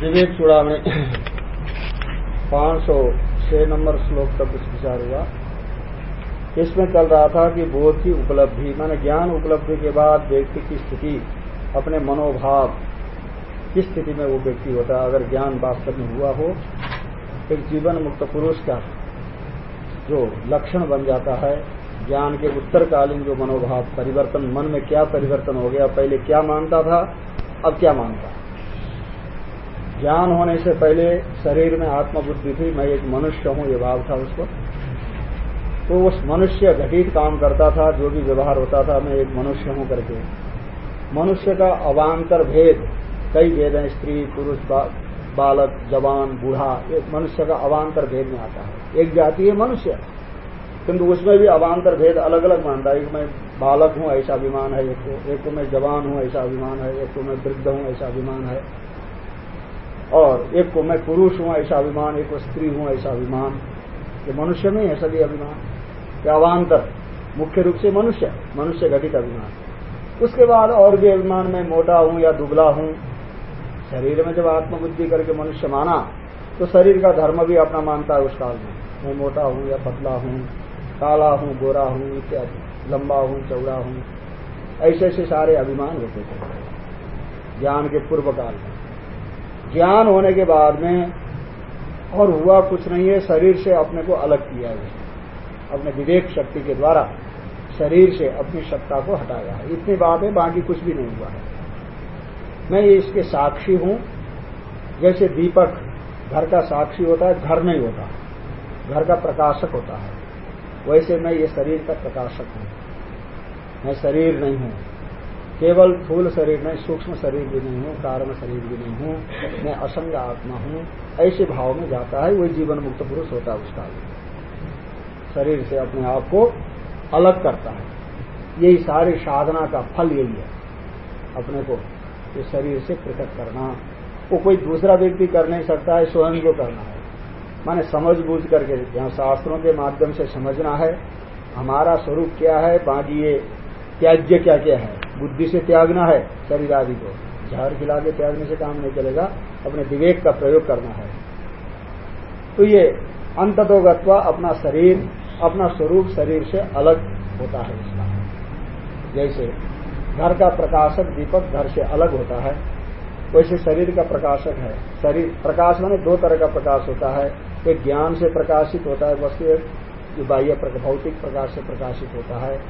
विवेक चूड़ामणि पाँच सौ छह नंबर श्लोक का कुछ विचार हुआ। इसमें चल रहा था कि बोध की उपलब्धि, माने ज्ञान उपलब्धि के बाद व्यक्ति की स्थिति, अपने मनोभाव किस स्थिति में वो व्यक्ति होता है, अगर ज्ञान वास्तव में हुआ हो, एक जीवन मुक्त पुरुष का जो लक्षण बन जाता है ज्ञान के उत्तरकालीन जो मनोभाव परिवर्तन मन में क्या परिवर्तन हो गया पहले क्या मानता था अब क्या मानता? ज्ञान होने से पहले शरीर में आत्मबुद्धि थी मैं एक मनुष्य हूँ ये भाव था उसको। तो उस मनुष्य घटित काम करता था जो भी व्यवहार होता था मैं एक मनुष्य हूँ करके। मनुष्य का अवान्तर भेद कई भेद हैं स्त्री पुरुष बा, बालक जवान बूढ़ा एक मनुष्य का अवान्तर भेद में आता है। एक जाति है मनुष्य। किंतु उसमें भी अवान्तर भेद अलग अलग मानता है। एक मैं बालक हूँ, ऐसा अभिमान है। एक को एक को मैं जवान हूँ, ऐसा अभिमान है। एक को मैं वृद्ध हूँ, ऐसा अभिमान है। और एक को मैं पुरुष हूँ, ऐसा अभिमान। एक को स्त्री हूँ, ऐसा अभिमान। ये मनुष्य में है, सभी अभिमान। या अवान्तर, मुख्य रूप से मनुष्य मनुष्य घटित अभिमान। उसके बाद और भी अभिमान, मैं मोटा हूँ या दुबला हूँ। शरीर में जब आत्मबुद्धि करके मनुष्य माना तो शरीर का धर्म भी अपना मानता है उस काल में। मैं मोटा हूँ या पतला हूँ। काला हूँ, गोरा हूँ इत्यादि लंबा हूँ, चौड़ा हूँ, ऐसे ऐसे सारे अभिमान होते थे। ज्ञान के पूर्व काल में। ज्ञान होने के बाद में और हुआ कुछ नहीं है, शरीर से अपने को अलग किया है। अपने विवेक शक्ति के द्वारा शरीर से अपनी सत्ता को हटाया है। इतनी बात है बाकी कुछ भी नहीं हुआ है। मैं इसके साक्षी हूँ। जैसे दीपक घर का साक्षी होता है, घर नहीं होता। घर का प्रकाशक होता है। वैसे मैं ये शरीर का प्रकाशक हूँ। मैं शरीर नहीं हूँ। केवल फूल शरीर नहीं सूक्ष्म शरीर भी नहीं हूँ, कारण शरीर भी नहीं हूँ। मैं असंग आत्मा हूँ। ऐसे भाव में जाता है, वही जीवन मुक्त पुरुष होता है उसका। शरीर से अपने आप को अलग करता है। यही सारी साधना का फल यही है। अपने को ये शरीर से पृथक करना। वो कोई दूसरा व्यक्ति कर नहीं सकता है, स्वयं को करना है। माने समझ बूझ करके यहाँ शास्त्रों के माध्यम से समझना है, हमारा स्वरूप क्या है, बाकी ये त्याज्य क्या क्या है? बुद्धि से त्यागना है, शरीर आदि को। जहर खिला के त्यागने से काम नहीं चलेगा अपने विवेक का प्रयोग करना है। तो ये अंततोगत्वा अपना शरीर, अपना स्वरूप शरीर से अलग होता है इसका। जैसे घर का प्रकाशक दीपक घर से अलग होता है, वैसे शरीर का प्रकाशक है। शरीर, प्रकाश माने दो तरह का प्रकाश होता है। एक ज्ञान से प्रकाशित होता है, वस्तु एक जो बाह्य भौतिक प्रकाश से प्रकाशित होता है।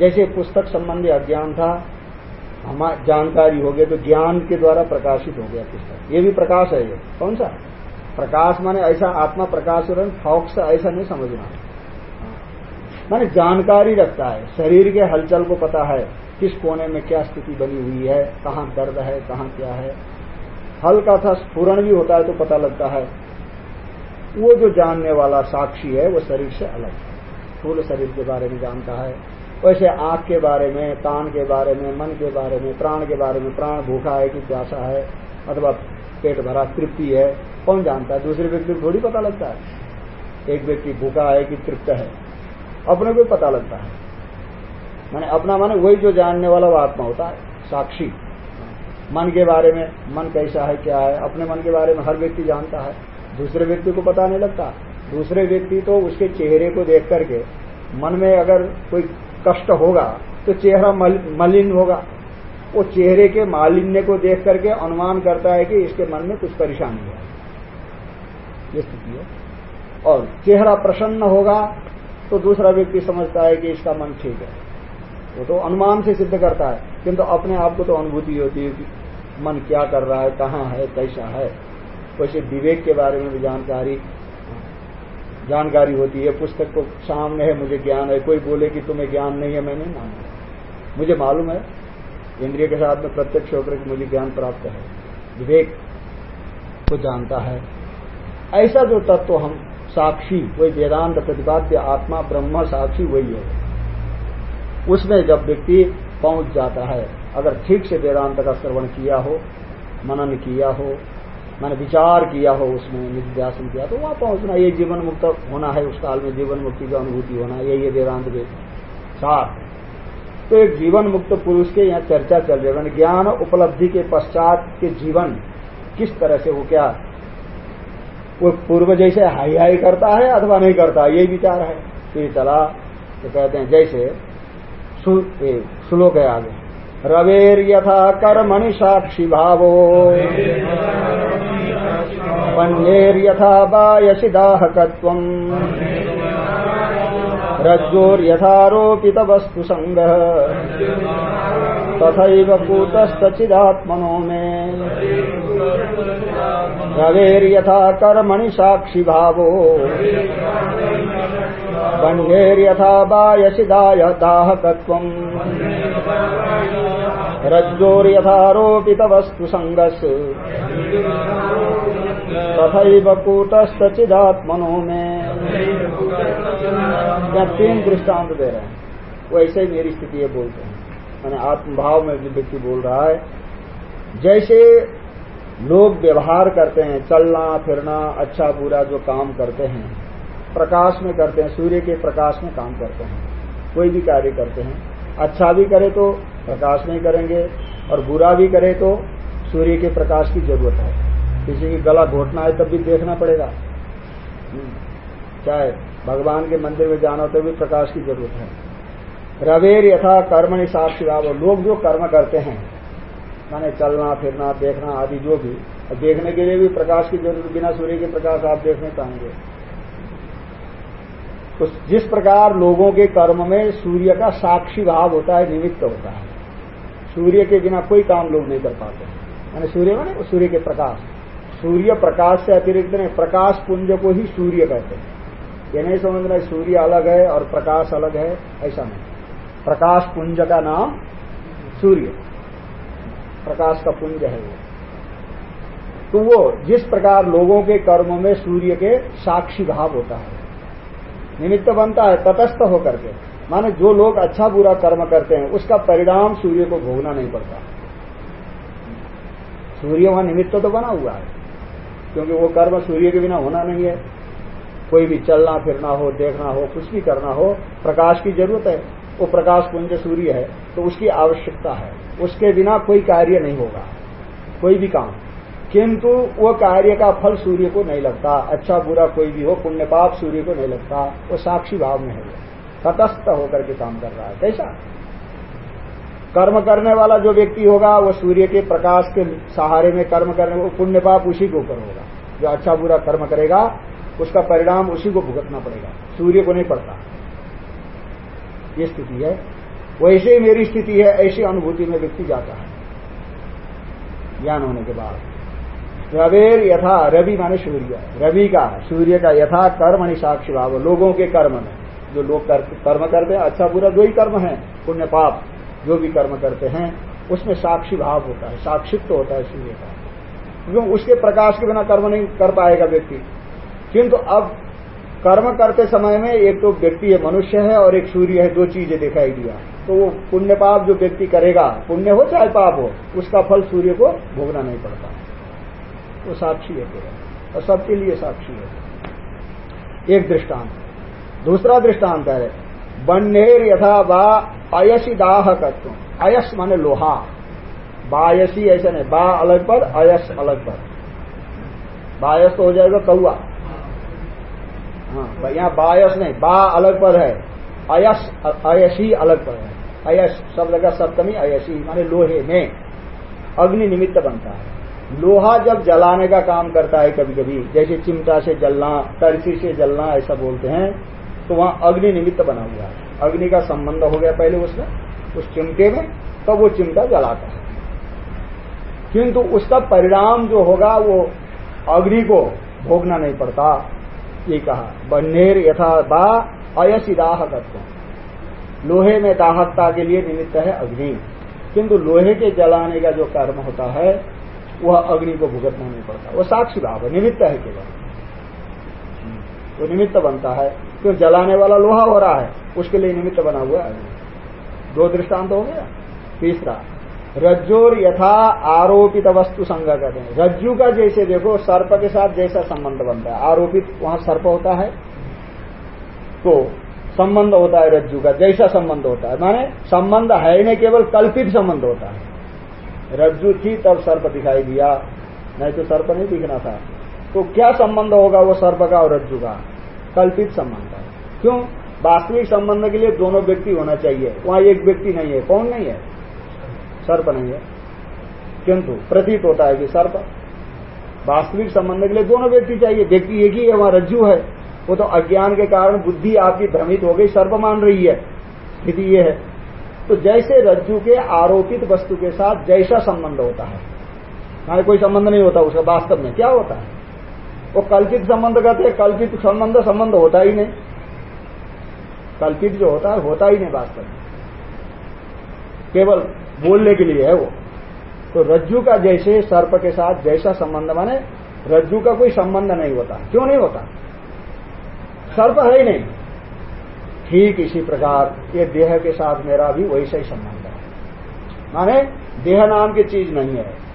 जैसे पुस्तक संबंधी अज्ञान था हमारी जानकारी हो गया तो ज्ञान के द्वारा प्रकाशित हो गया पुस्तक। ये भी प्रकाश है ये। कौन सा? प्रकाश माने ऐसा आत्मा प्रकाश फॉक्स ऐसा नहीं समझना। माने जानकारी रखता है, शरीर के हलचल को पता है, किस कोने में क्या स्थिति बनी हुई है, कहाँ दर्द है, कहाँ क्या है। हल्का था स्फुरण भी होता है तो पता लगता है। वो जो जानने वाला साक्षी है, वो शरीर से अलग है। स्थूल शरीर के बारे में जानता है। वैसे आँख के बारे में, कान के बारे में, मन के बारे में, प्राण के बारे में, प्राण भूखा है कि प्यासा है, अथवा पेट भरा तृप्ति है, कौन जानता है? दूसरे व्यक्ति को थोड़ी पता लगता है। एक व्यक्ति भूखा है कि तृप्त है, अपने को पता लगता है। मैंने अपना माने वही जो जानने वाला वो आत्मा होता है, साक्षी। मन के बारे में, मन कैसा है, क्या है? अपने मन के बारे में हर व्यक्ति जानता है। दूसरे व्यक्ति को पता नहीं लगता। दूसरे व्यक्ति तो उसके चेहरे को देख करके मन में अगर कोई कष्ट होगा तो चेहरा मलिन होगा। वो चेहरे के मालिन्य को देख करके अनुमान करता है कि इसके मन में कुछ परेशानी है। ये स्थिति है। और चेहरा प्रसन्न होगा तो दूसरा व्यक्ति समझता है कि इसका मन ठीक है। वो तो अनुमान से सिद्ध करता है, किंतु अपने आप को तो अनुभूति होती है कि मन क्या कर रहा है, कहाँ है, कैसा है। वैसे विवेक के बारे में भी जानकारी जानकारी होती है। पुस्तक को सामने है, मुझे ज्ञान है। कोई बोले कि तुम्हें ज्ञान नहीं है मैं नहीं मुझे मालूम है, इंद्रिय के साथ में प्रत्यक्ष होकर मुझे ज्ञान प्राप्त है। विवेक को जानता है। ऐसा जो तत्व हम साक्षी, वही वेदांत प्रतिपाद्य आत्मा ब्रह्म साक्षी वही है। उसमें जब व्यक्ति पहुँच जाता है, अगर ठीक से वेदांत का श्रवण किया हो, मनन किया हो मैंने विचार किया हो उसमें, निध्यासन किया तो वहाँ पहुँचना, ये जीवन मुक्त होना है, उस काल में जीवन मुक्ति की अनुभूति होना यही है वेदांत के साथ तो एक जीवन मुक्त पुरुष के यहाँ चर्चा चल रही है ज्ञान उपलब्धि के पश्चात के जीवन किस तरह से वो क्या? वो पूर्व जैसे हाई हाई करता है अथवा नहीं करता यही विचार है। फिर चला तो कहते हैं, जैसे श्लोक है आगे। रवेर यथा कर्मणि साक्षी भावो। यथा बायसि दाहकत्वम्। रज्जोर्यथारोपित वस्तु संग। तथैव कूतस्तचिदात्मनो मे। रवेर्यथा कर्मणि साक्षि भावो बन्धेर्यथा बायसि दाहकत्वम्। रज्जोर्यथारोपित वस्तु संगस तथा कूटस्तचिदात्मनो में। या तीन दृष्टांत दे रहे हैं। वैसे ही मेरी स्थिति ये बोलते हैं। मैंने आत्मभाव में जो व्यक्ति बोल रहा है। जैसे लोग व्यवहार करते हैं, चलना, फिरना अच्छा बुरा जो काम करते हैं प्रकाश में करते हैं, सूर्य के प्रकाश में काम करते हैं। कोई भी कार्य करते हैं। अच्छा भी करे तो प्रकाश में करेंगे, और बुरा भी करे तो सूर्य के प्रकाश की ज़रूरत है। किसी की गला घोटना है तब भी देखना पड़ेगा। हम्म। चाहे भगवान के मंदिर में जाना हो तो भी प्रकाश की ज़रूरत है। रवेर यथा कर्म साक्षी लोग जो कर्म करते हैं, माने चलना, फिरना, देखना आदि जो भी, देखने के लिए भी प्रकाश की ज़रूरत बिना सूर्य के प्रकाश आप देखने पाएँगे। तो जिस प्रकार लोगों के कर्म में सूर्य का साक्षी भाव होता है, निमित्त होता है। सूर्य के बिना कोई काम लोग नहीं कर पाते। यानी सूर्य माने सूर्य के प्रकाश। सूर्य प्रकाश से अतिरिक्त नहीं, प्रकाश पुंज को ही सूर्य कहते हैं। ये नहीं समझना सूर्य अलग है और प्रकाश अलग है, ऐसा नहीं। प्रकाश पुंज का नाम सूर्य। प्रकाश का पुंज है वो। तो वो जिस प्रकार लोगों के कर्म में सूर्य के साक्षी भाव होता है निमित्त बनता है, तटस्थ होकर के। माने जो लोग अच्छा बुरा कर्म करते हैं, उसका परिणाम सूर्य को भोगना नहीं पड़ता। सूर्य वहाँ निमित्त तो बना हुआ है, क्योंकि वो कर्म सूर्य के बिना होना नहीं है। कोई भी चलना, फिरना हो, देखना हो, कुछ भी करना हो, प्रकाश की ज़रूरत है। वो प्रकाश पुंज सूर्य है तो उसकी आवश्यकता है। उसके बिना कोई कार्य नहीं होगा, कोई भी काम। किंतु वो कार्य का फल सूर्य को नहीं लगता। अच्छा बुरा कोई भी हो, पुण्य पाप सूर्य को नहीं लगता। वो साक्षी भाव में है तटस्थ होकर के काम कर रहा है। कैसा? कर्म करने वाला जो व्यक्ति होगा, वो सूर्य के प्रकाश के सहारे में कर्म करने, वो पुण्य पाप उसी के ऊपर होगा। जो अच्छा बुरा कर्म करेगा, उसका परिणाम उसी को भुगतना पड़ेगा। सूर्य को नहीं पड़ता। ये स्थिति है। वैसे ही मेरी स्थिति है, ऐसी अनुभूति में व्यक्ति जाता है। ज्ञान होने के बाद। रवेर यथा रवि माने सूर्य। रवि का सूर्य का यथा कर्म साक्षी भाव। लोगों के कर्म में जो लोग कर, कर्म करते हैं अच्छा बुरा दो ही कर्म है पुण्य पाप जो भी कर्म करते हैं उसमें साक्षी भाव होता है साक्षित्व होता है सूर्य का। क्योंकि उसके प्रकाश के बिना कर्म नहीं कर पाएगा व्यक्ति। किंतु अब कर्म करते समय में एक तो व्यक्ति है मनुष्य है और एक सूर्य है दो चीज़ें दिखाई दिया। तो वो पुण्य पाप जो व्यक्ति करेगा पुण्य हो चाहे पाप हो उसका फल सूर्य को भोगना नहीं पड़ता। वो साक्षी है केवल, और सबके लिए साक्षी है। एक दृष्टांत। दूसरा दृष्टांत है, बन्नेर यथा बा अयसी दाह तत्व अयस माने लोहा। बायसी ऐसा नहीं, बा अलग पर अयस अलग पर बायस तो हो जाएगा कौआ। हाँ यहाँ बायस नहीं, बा अलग पर है। अयस, अयसी अलग पर है। अयस शब्द का सप्तमी, अयसी माने लोहे में। अग्नि निमित्त बनता है। लोहा जब जलाने का काम करता है कभी कभी जैसे चिमटा से जलना, तरसी से जलना, ऐसा बोलते हैं तो वहाँ अग्नि निमित्त बना हुआ है। अग्नि का संबंध हो गया पहले उसमें उस चिमटे में, तब तो वो चिमटा जलाता है। किंतु उसका परिणाम जो होगा, वो अग्नि को भोगना नहीं पड़ता। ये कहा, बन्नेर यथा बा अयसी दाहकत्व लोहे में दाहकता के लिए निमित्त है अग्नि। किंतु लोहे के जलाने का जो कर्म होता है वह अग्नि को भुगतना नहीं पड़ता। वो साक्षी भाव है, निमित्त है केवल। वो निमित्त बनता है। क्यों जलाने वाला लोहा हो रहा है, उसके लिए निमित्त बना हुआ है दो दृष्टांत हो गया। तीसरा, रज्जोर यथा आरोपित वस्तु संग कहते हैं। रज्जू का जैसे देखो, सर्प के साथ जैसा संबंध बनता है। आरोपित वहाँ सर्प होता है तो संबंध होता है रज्जु का, जैसा संबंध होता है। माने संबंध है ही नहीं, केवल कल्पित संबंध होता है। रज्जु थी, तब सर्प दिखाई दिया। नहीं तो सर्प नहीं दिखना था। तो क्या संबंध होगा वो सर्प का और रज्जु का? कल्पित संबंध है। क्यों? वास्तविक संबंध के लिए दोनों व्यक्ति होना चाहिए। वहाँ एक व्यक्ति नहीं है। कौन नहीं है? सर्प नहीं है। किंतु प्रतीत होता है कि सर्प। वास्तविक संबंध के लिए दोनों व्यक्ति चाहिए। व्यक्ति एक ही है, वहाँ रज्जु है। वो तो अज्ञान के कारण बुद्धि आपकी भ्रमित हो गई। सर्प मान रही है। स्थिति ये है। तो जैसे रज्जु के आरोपित वस्तु के साथ जैसा संबंध होता है। माने कोई संबंध नहीं होता उसका, वास्तव में क्या होता है? वो कल्पित संबंध कहते हैं, कल्पित संबंध संबंध होता ही नहीं। कल्पित जो होता है, होता ही नहीं वास्तव में। केवल बोलने के लिए है वो। तो रज्जु का जैसे सर्प के साथ जैसा संबंध, माने रज्जु का कोई संबंध नहीं होता। क्यों नहीं होता? सर्प है ही नहीं। ठीक इसी प्रकार ये देह के साथ मेरा भी वैसा ही संबंध है। माने देह नाम की चीज़ नहीं है।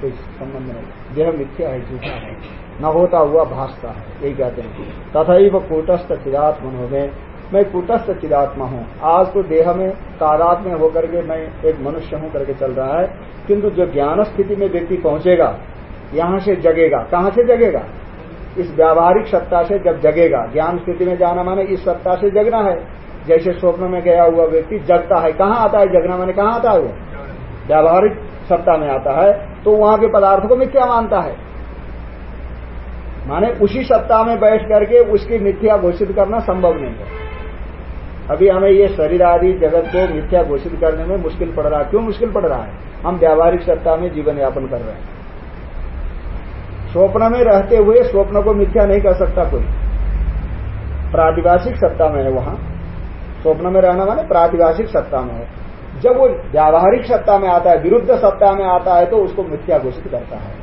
कोई संबंध नहीं। देह मिथ्या है, झूठा है। न होता हुआ भासता है, यही कहते हैं। तथा वह कूटस्थ चिदात्मन हो गए। मैं कूटस्थ चिदात्मा हूँ। आज तो देह में तादात में होकर के मैं एक मनुष्य हूँ करके चल रहा है। किंतु जो ज्ञान स्थिति में व्यक्ति पहुंचेगा, यहाँ से जगेगा। कहाँ से जगेगा? इस व्यावहारिक सत्ता से जब जगेगा, ज्ञान स्थिति में जाना माने इस सत्ता से जगना है। जैसे स्वप्न में गया हुआ व्यक्ति जगता है, कहाँ आता है जगना माने कहाँ आता है वो? व्यावहारिक सत्ता में आता है तो वहाँ के पदार्थ को मिथ्या मानता है। माने उसी सत्ता में बैठ करके उसकी मिथ्या घोषित करना संभव नहीं है। अभी हमें ये शरीर आदि जगत को मिथ्या घोषित करने में मुश्किल पड़ रहा है। क्यों मुश्किल पड़ रहा है? हम व्यावहारिक सत्ता में जीवन यापन कर रहे हैं। स्वप्न में रहते हुए स्वप्न को मिथ्या नहीं कर सकता कोई। प्रादिभाषिक सत्ता में है वहाँ। स्वप्न में रहना माने प्रादिभाषिक सत्ता में है। जब वो व्यावहारिक सत्ता में आता है, विरुद्ध सत्ता में आता है तो उसको मिथ्या घोषित करता है।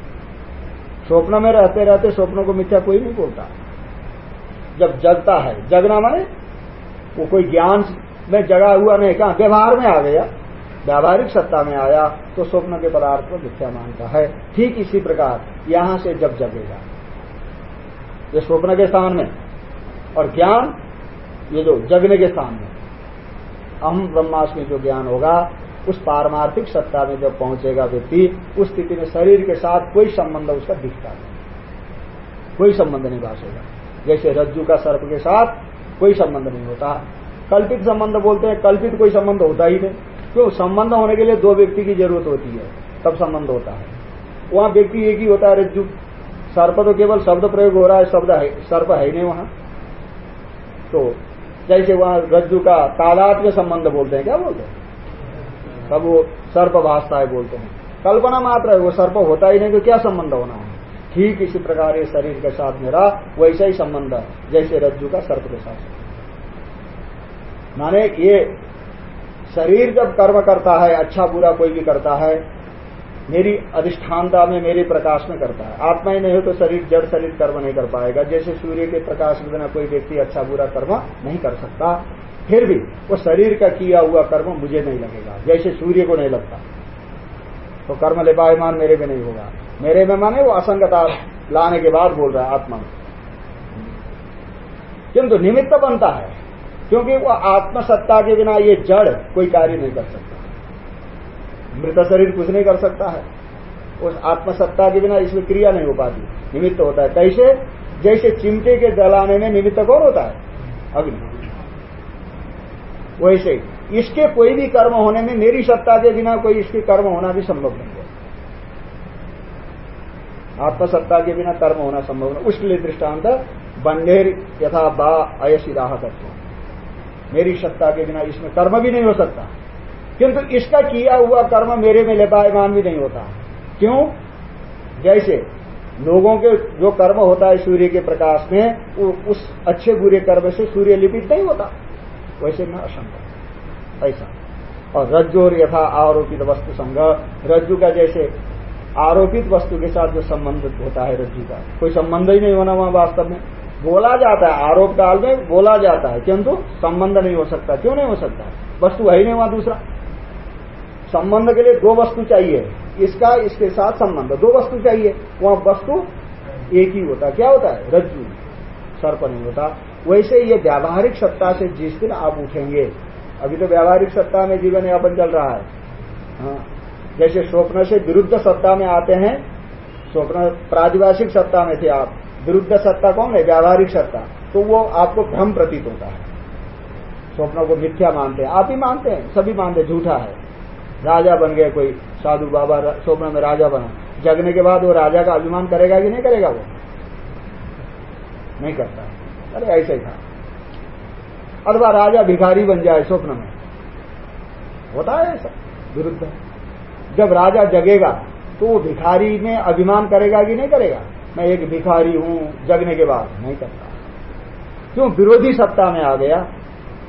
स्वप्न में रहते रहते स्वप्न को मिथ्या कोई नहीं बोलता। जब जगता है, जगना माने वो कोई ज्ञान में जगा हुआ नहीं, कहा व्यवहार में आ गया। व्यावहारिक सत्ता में आया तो स्वप्न के पदार्थ को मिथ्या मानता है। ठीक इसी प्रकार, यहाँ से जब जगेगा। ये स्वप्न के स्थान में, और ज्ञान, ये जो जगने के स्थान में। अहम ब्रह्मास्मि जो ज्ञान होगा, उस पारमार्थिक सत्ता में जब पहुंचेगा व्यक्ति, उस स्थिति में शरीर के साथ कोई संबंध उसका दिखता नहीं। कोई संबंध नहीं भाषेगा जैसे रज्जु का सर्प के साथ कोई संबंध नहीं होता। कल्पित संबंध बोलते हैं, कल्पित कोई संबंध होता ही नहीं। क्यों संबंध होने के लिए दो व्यक्ति की ज़रूरत होती है, तब संबंध होता है। वहाँ व्यक्ति एक ही होता है रज्जु सर्प तो केवल शब्द प्रयोग हो रहा है, शब्द है, सर्प है नहीं वहाँ। तो जैसे वहाँ रज्जु का तादात में संबंध बोलते हैं, क्या बोलते हैं? तब वो सर्प भाषता है बोलते हैं। कल्पना मात्र है, वो सर्प होता ही नहीं तो क्या संबंध होना है? ठीक इसी प्रकार ये शरीर के साथ मेरा वैसा ही संबंध है, जैसे रज्जु का सर्प के साथ। माने ये शरीर जब कर्म करता है अच्छा बुरा कोई भी करता है, मेरी अधिष्ठानता में, मेरे प्रकाश में करता है। आत्मा ही नहीं हो तो शरीर जड़ शरीर कर्म नहीं कर पाएगा। जैसे सूर्य के प्रकाश में बिना कोई व्यक्ति अच्छा बुरा कर्म नहीं कर सकता, फिर भी वो शरीर का किया हुआ कर्म मुझे नहीं लगेगा। जैसे सूर्य को नहीं लगता तो कर्म लिपायमान मेरे में नहीं होगा। मेरे में माने वो असंगता लाने के बाद बोल रहा है आत्मा में। किंतु निमित्त बनता है। क्योंकि वो आत्मसत्ता के बिना ये जड़ कोई कार्य नहीं कर सकता। मृत शरीर कुछ नहीं कर सकता है। उस आत्मसत्ता के बिना इसमें क्रिया नहीं हो पाती। निमित्त होता है। कैसे? जैसे चिमटे के जलाने में निमित्त कौन होता है? अग्नि। वैसे इसके कोई भी कर्म होने में मेरी सत्ता के बिना कोई इसके कर्म होना भी संभव नहीं है। आत्मसत्ता के बिना कर्म होना संभव नहीं। उसके लिए दृष्टांत बंडेर यथा बा अयसी राह तत्व मेरी सत्ता के बिना इसमें कर्म भी नहीं हो सकता। किंतु इसका किया हुआ कर्म मेरे में लेपायमान भी नहीं होता। क्यों? जैसे लोगों के जो कर्म होता है सूर्य के प्रकाश में उस अच्छे बुरे कर्म से सूर्य लिपित नहीं होता। वैसे में असंभव। ऐसा। और रज्जु और यथा आरोपित वस्तु संग, रज्जु का जैसे आरोपित वस्तु के साथ जो संबंध होता है रज्जु का, कोई संबंध ही नहीं होना वहाँ वास्तव में। बोला जाता है, आरोप काल में बोला जाता है, किंतु संबंध नहीं हो सकता। क्यों नहीं हो सकता? वस्तु है ही नहीं वहाँ दूसरा। संबंध के लिए दो वस्तु चाहिए। इसका, इसके साथ संबंध। दो वस्तु चाहिए। वहाँ वस्तु एक ही होता। क्या होता है? रज्जु। सर्प नहीं होता। वैसे ये व्यावहारिक सत्ता से जिस दिन आप उठेंगे, अभी तो व्यावहारिक सत्ता में जीवन यापन चल रहा है। हाँ। जैसे स्वप्न से विरुद्ध सत्ता में आते हैं, स्वप्न प्रादिवासिक सत्ता में थे आप। विरुद्ध सत्ता कौन है? व्यावहारिक सत्ता। तो वो आपको भ्रम प्रतीत होता है। स्वप्नों को मिथ्या मानते हैं। आप ही मानते हैं। सभी मानते झूठा है। राजा बन गए कोई साधु बाबा स्वप्न में राजा बना। जगने के बाद वो राजा का अभिमान करेगा कि नहीं करेगा वो? नहीं करता। अरे ऐसे ही था। अथवा राजा भिखारी बन जाए स्वप्न में। होता है ऐसा। विरुद्ध। जब राजा जगेगा तो वो भिखारी में अभिमान करेगा कि नहीं करेगा? मैं एक भिखारी हूँ, जगने के बाद। नहीं करता। क्यों? विरोधी सत्ता में आ गया।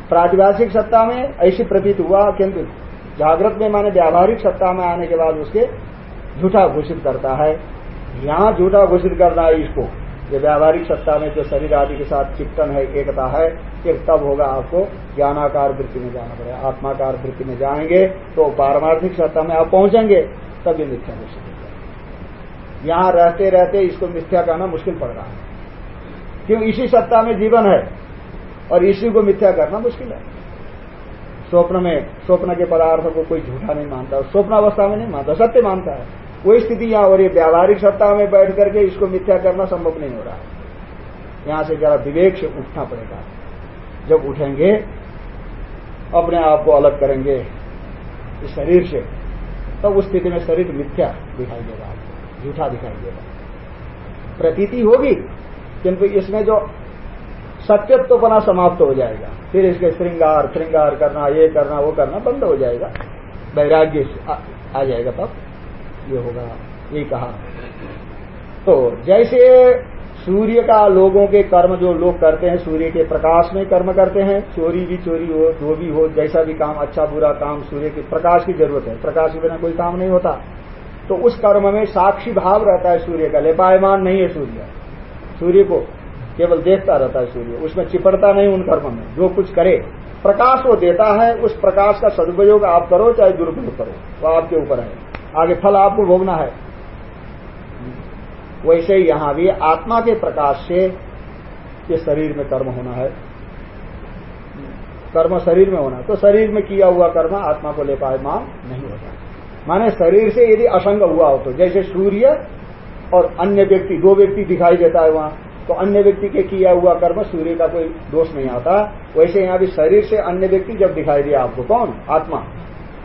प्रातिभाषिक सत्ता में ऐसी प्रतीत हुआ, किंतु जागृत में माने व्यावहारिक सत्ता में आने के बाद उसके झूठा घोषित करता है। यहाँ झूठा घोषित करना है इसको। ये व्यावहारिक सत्ता में जो शरीर आदि के साथ चिंतन है, एकता है, फिर तब होगा आपको ज्ञानाकार वृत्ति में जाना पड़ेगा। आत्माकार वृत्ति में जाएँगे तो पारमार्थिक सत्ता में आप पहुँचेंगे, तब ये मिथ्या घोषित यहाँ रहते रहते इसको मिथ्या कहना मुश्किल पड़ रहा है। क्यों? इसी सत्ता में जीवन है और इसी को मिथ्या करना मुश्किल है। स्वप्न में, स्वप्न के पदार्थों को कोई झूठा नहीं मानता स्वप्न अवस्था में नहीं मानता, सत्य मानता है। वही स्थिति यहाँ हो रही है व्यावहारिक सत्ता में बैठ करके इसको मिथ्या करना संभव नहीं हो रहा यहाँ से जरा विवेक से उठना पड़ेगा। जब उठेंगे, अपने आप को अलग करेंगे, इस शरीर से, तब तो उस स्थिति में शरीर मिथ्या दिखाई देगा। झूठा दिखाई देगा प्रतीति होगी किंतु इसमें जो सत्यत्व बना समाप्त हो जाएगा फिर इसके श्रृंगार श्रृंगार करना ये करना वो करना बंद हो जाएगा। वैराग्य आ, जाएगा तब ये होगा ये कहा। तो जैसे सूर्य का लोगों के कर्म जो लोग करते हैं सूर्य के प्रकाश में कर्म करते हैं चोरी भी चोरी हो जो भी हो जैसा भी काम अच्छा बुरा काम सूर्य के प्रकाश की ज़रूरत है। प्रकाश के बिना कोई काम नहीं होता। तो उस कर्म में साक्षी भाव रहता है सूर्य का, लेपायमान नहीं है सूर्य। सूर्य को केवल देखता रहता है सूर्य, उसमें चिपड़ता नहीं उन कर्म में, जो कुछ करे, प्रकाश वो देता है, उस प्रकाश का सदुपयोग आप करो, चाहे दुरुपयोग करो, वो आपके ऊपर है। आगे फल आपको भोगना है। वैसे ही यहाँ भी आत्मा के प्रकाश से ये शरीर में कर्म होना है। कर्म शरीर में होना तो शरीर में किया हुआ कर्म आत्मा को ले पाए मान नहीं होता। माने शरीर से यदि असंग हुआ हो तो जैसे सूर्य और अन्य व्यक्ति, दो व्यक्ति दिखाई देता है वहाँ तो अन्य व्यक्ति के किया हुआ कर्म, सूर्य का कोई दोष नहीं आता। वैसे यहाँ भी शरीर से अन्य व्यक्ति जब दिखाई दिया आपको, कौन? आत्मा।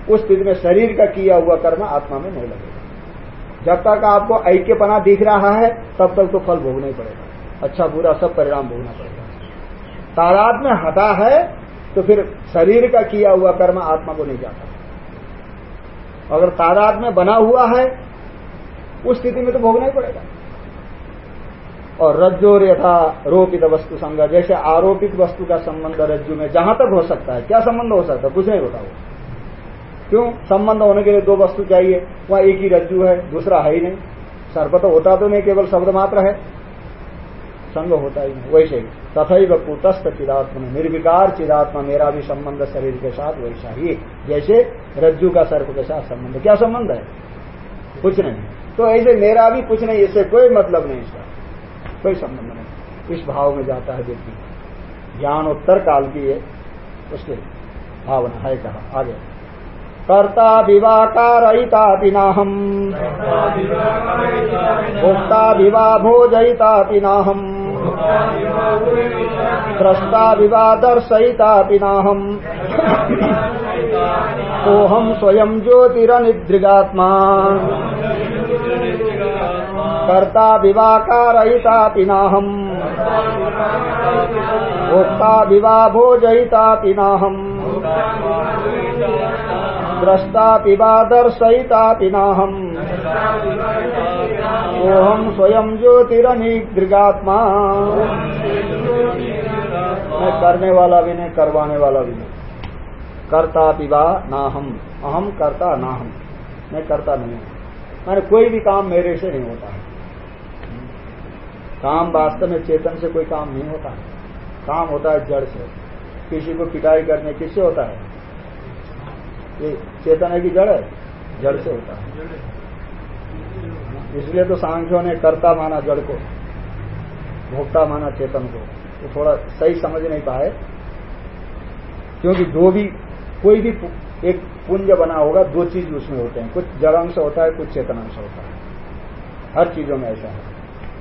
उस स्थिति में शरीर का किया हुआ कर्म आत्मा में नहीं लगेगा। जब तक आपको ऐक्यपना दिख रहा है, तब तक तो फल भोगना ही पड़ेगा। अच्छा बुरा सब परिणाम भोगना पड़ेगा। तादाद में हटा है तो फिर शरीर का किया हुआ कर्म आत्मा को नहीं जाता। अगर तादाद में बना हुआ है, उस स्थिति में तो भोगना ही पड़ेगा। और रज्जोर यथा रोपित वस्तु संग, जैसे आरोपित वस्तु का संबंध रज्जु में जहाँ तक हो सकता है, क्या संबंध हो सकता है? कुछ नहीं होता वो क्यों? संबंध होने के लिए दो वस्तु चाहिए, वहाँ एक ही रज्जु है, दूसरा है ही नहीं। सर्प तो होता तो नहीं, केवल शब्द मात्र है। संग होता ही नहीं। वैसे ही तथा कुटस्थ चिदात्मा निर्विकार चिदात्मा मेरा भी संबंध शरीर के साथ वैसा ही जैसे रज्जु का सर्प के साथ संबंध क्या संबंध है? कुछ नहीं। तो ऐसे मेरा भी कुछ नहीं इससे कोई मतलब नहीं इसका। कोई संबंध नहीं। इस भाव में जाता है व्यक्ति। ज्ञानोत्तर काल की है उसके भावना है कहा। आगे। कर्ता विवाकारयिता नाहम भोक्ता विवा भोजयिता नाहम द्रष्टा विवा दर्शयिता नाहम सोहम स्वयं ज्योतिरनिदृगात्मा कर्ता विवाकारयिता नाहम भोक्ता विवा भोजयिता नाहम। द्रष्टा पिबा दर्शयिता नाहम। सोहम स्वयं ज्योतिरनिगृगात्मा मैं करने वाला भी नहीं करवाने वाला भी नहीं करता पिबा ना हम अहम करता ना हम मैं करता नहीं हूँ। मैंने कोई भी काम मेरे से नहीं होता। है काम वास्तव में चेतन से कोई काम नहीं होता काम होता है जड़ से। किसी को पिटाई करने किससे होता है? ये चेतन है कि जड़ है? जड़ से होता है। इसलिए तो सांख्यों ने कर्ता माना जड़ को, भोक्ता माना चेतन को। वो थोड़ा सही समझ नहीं पाए। क्योंकि जो भी, कोई भी एक पुंज बना होगा, दो चीज़ उसमें होते हैं। कुछ जड़ अंश होता है, कुछ चेतन अंश होता है। हर चीज़ों में ऐसा है।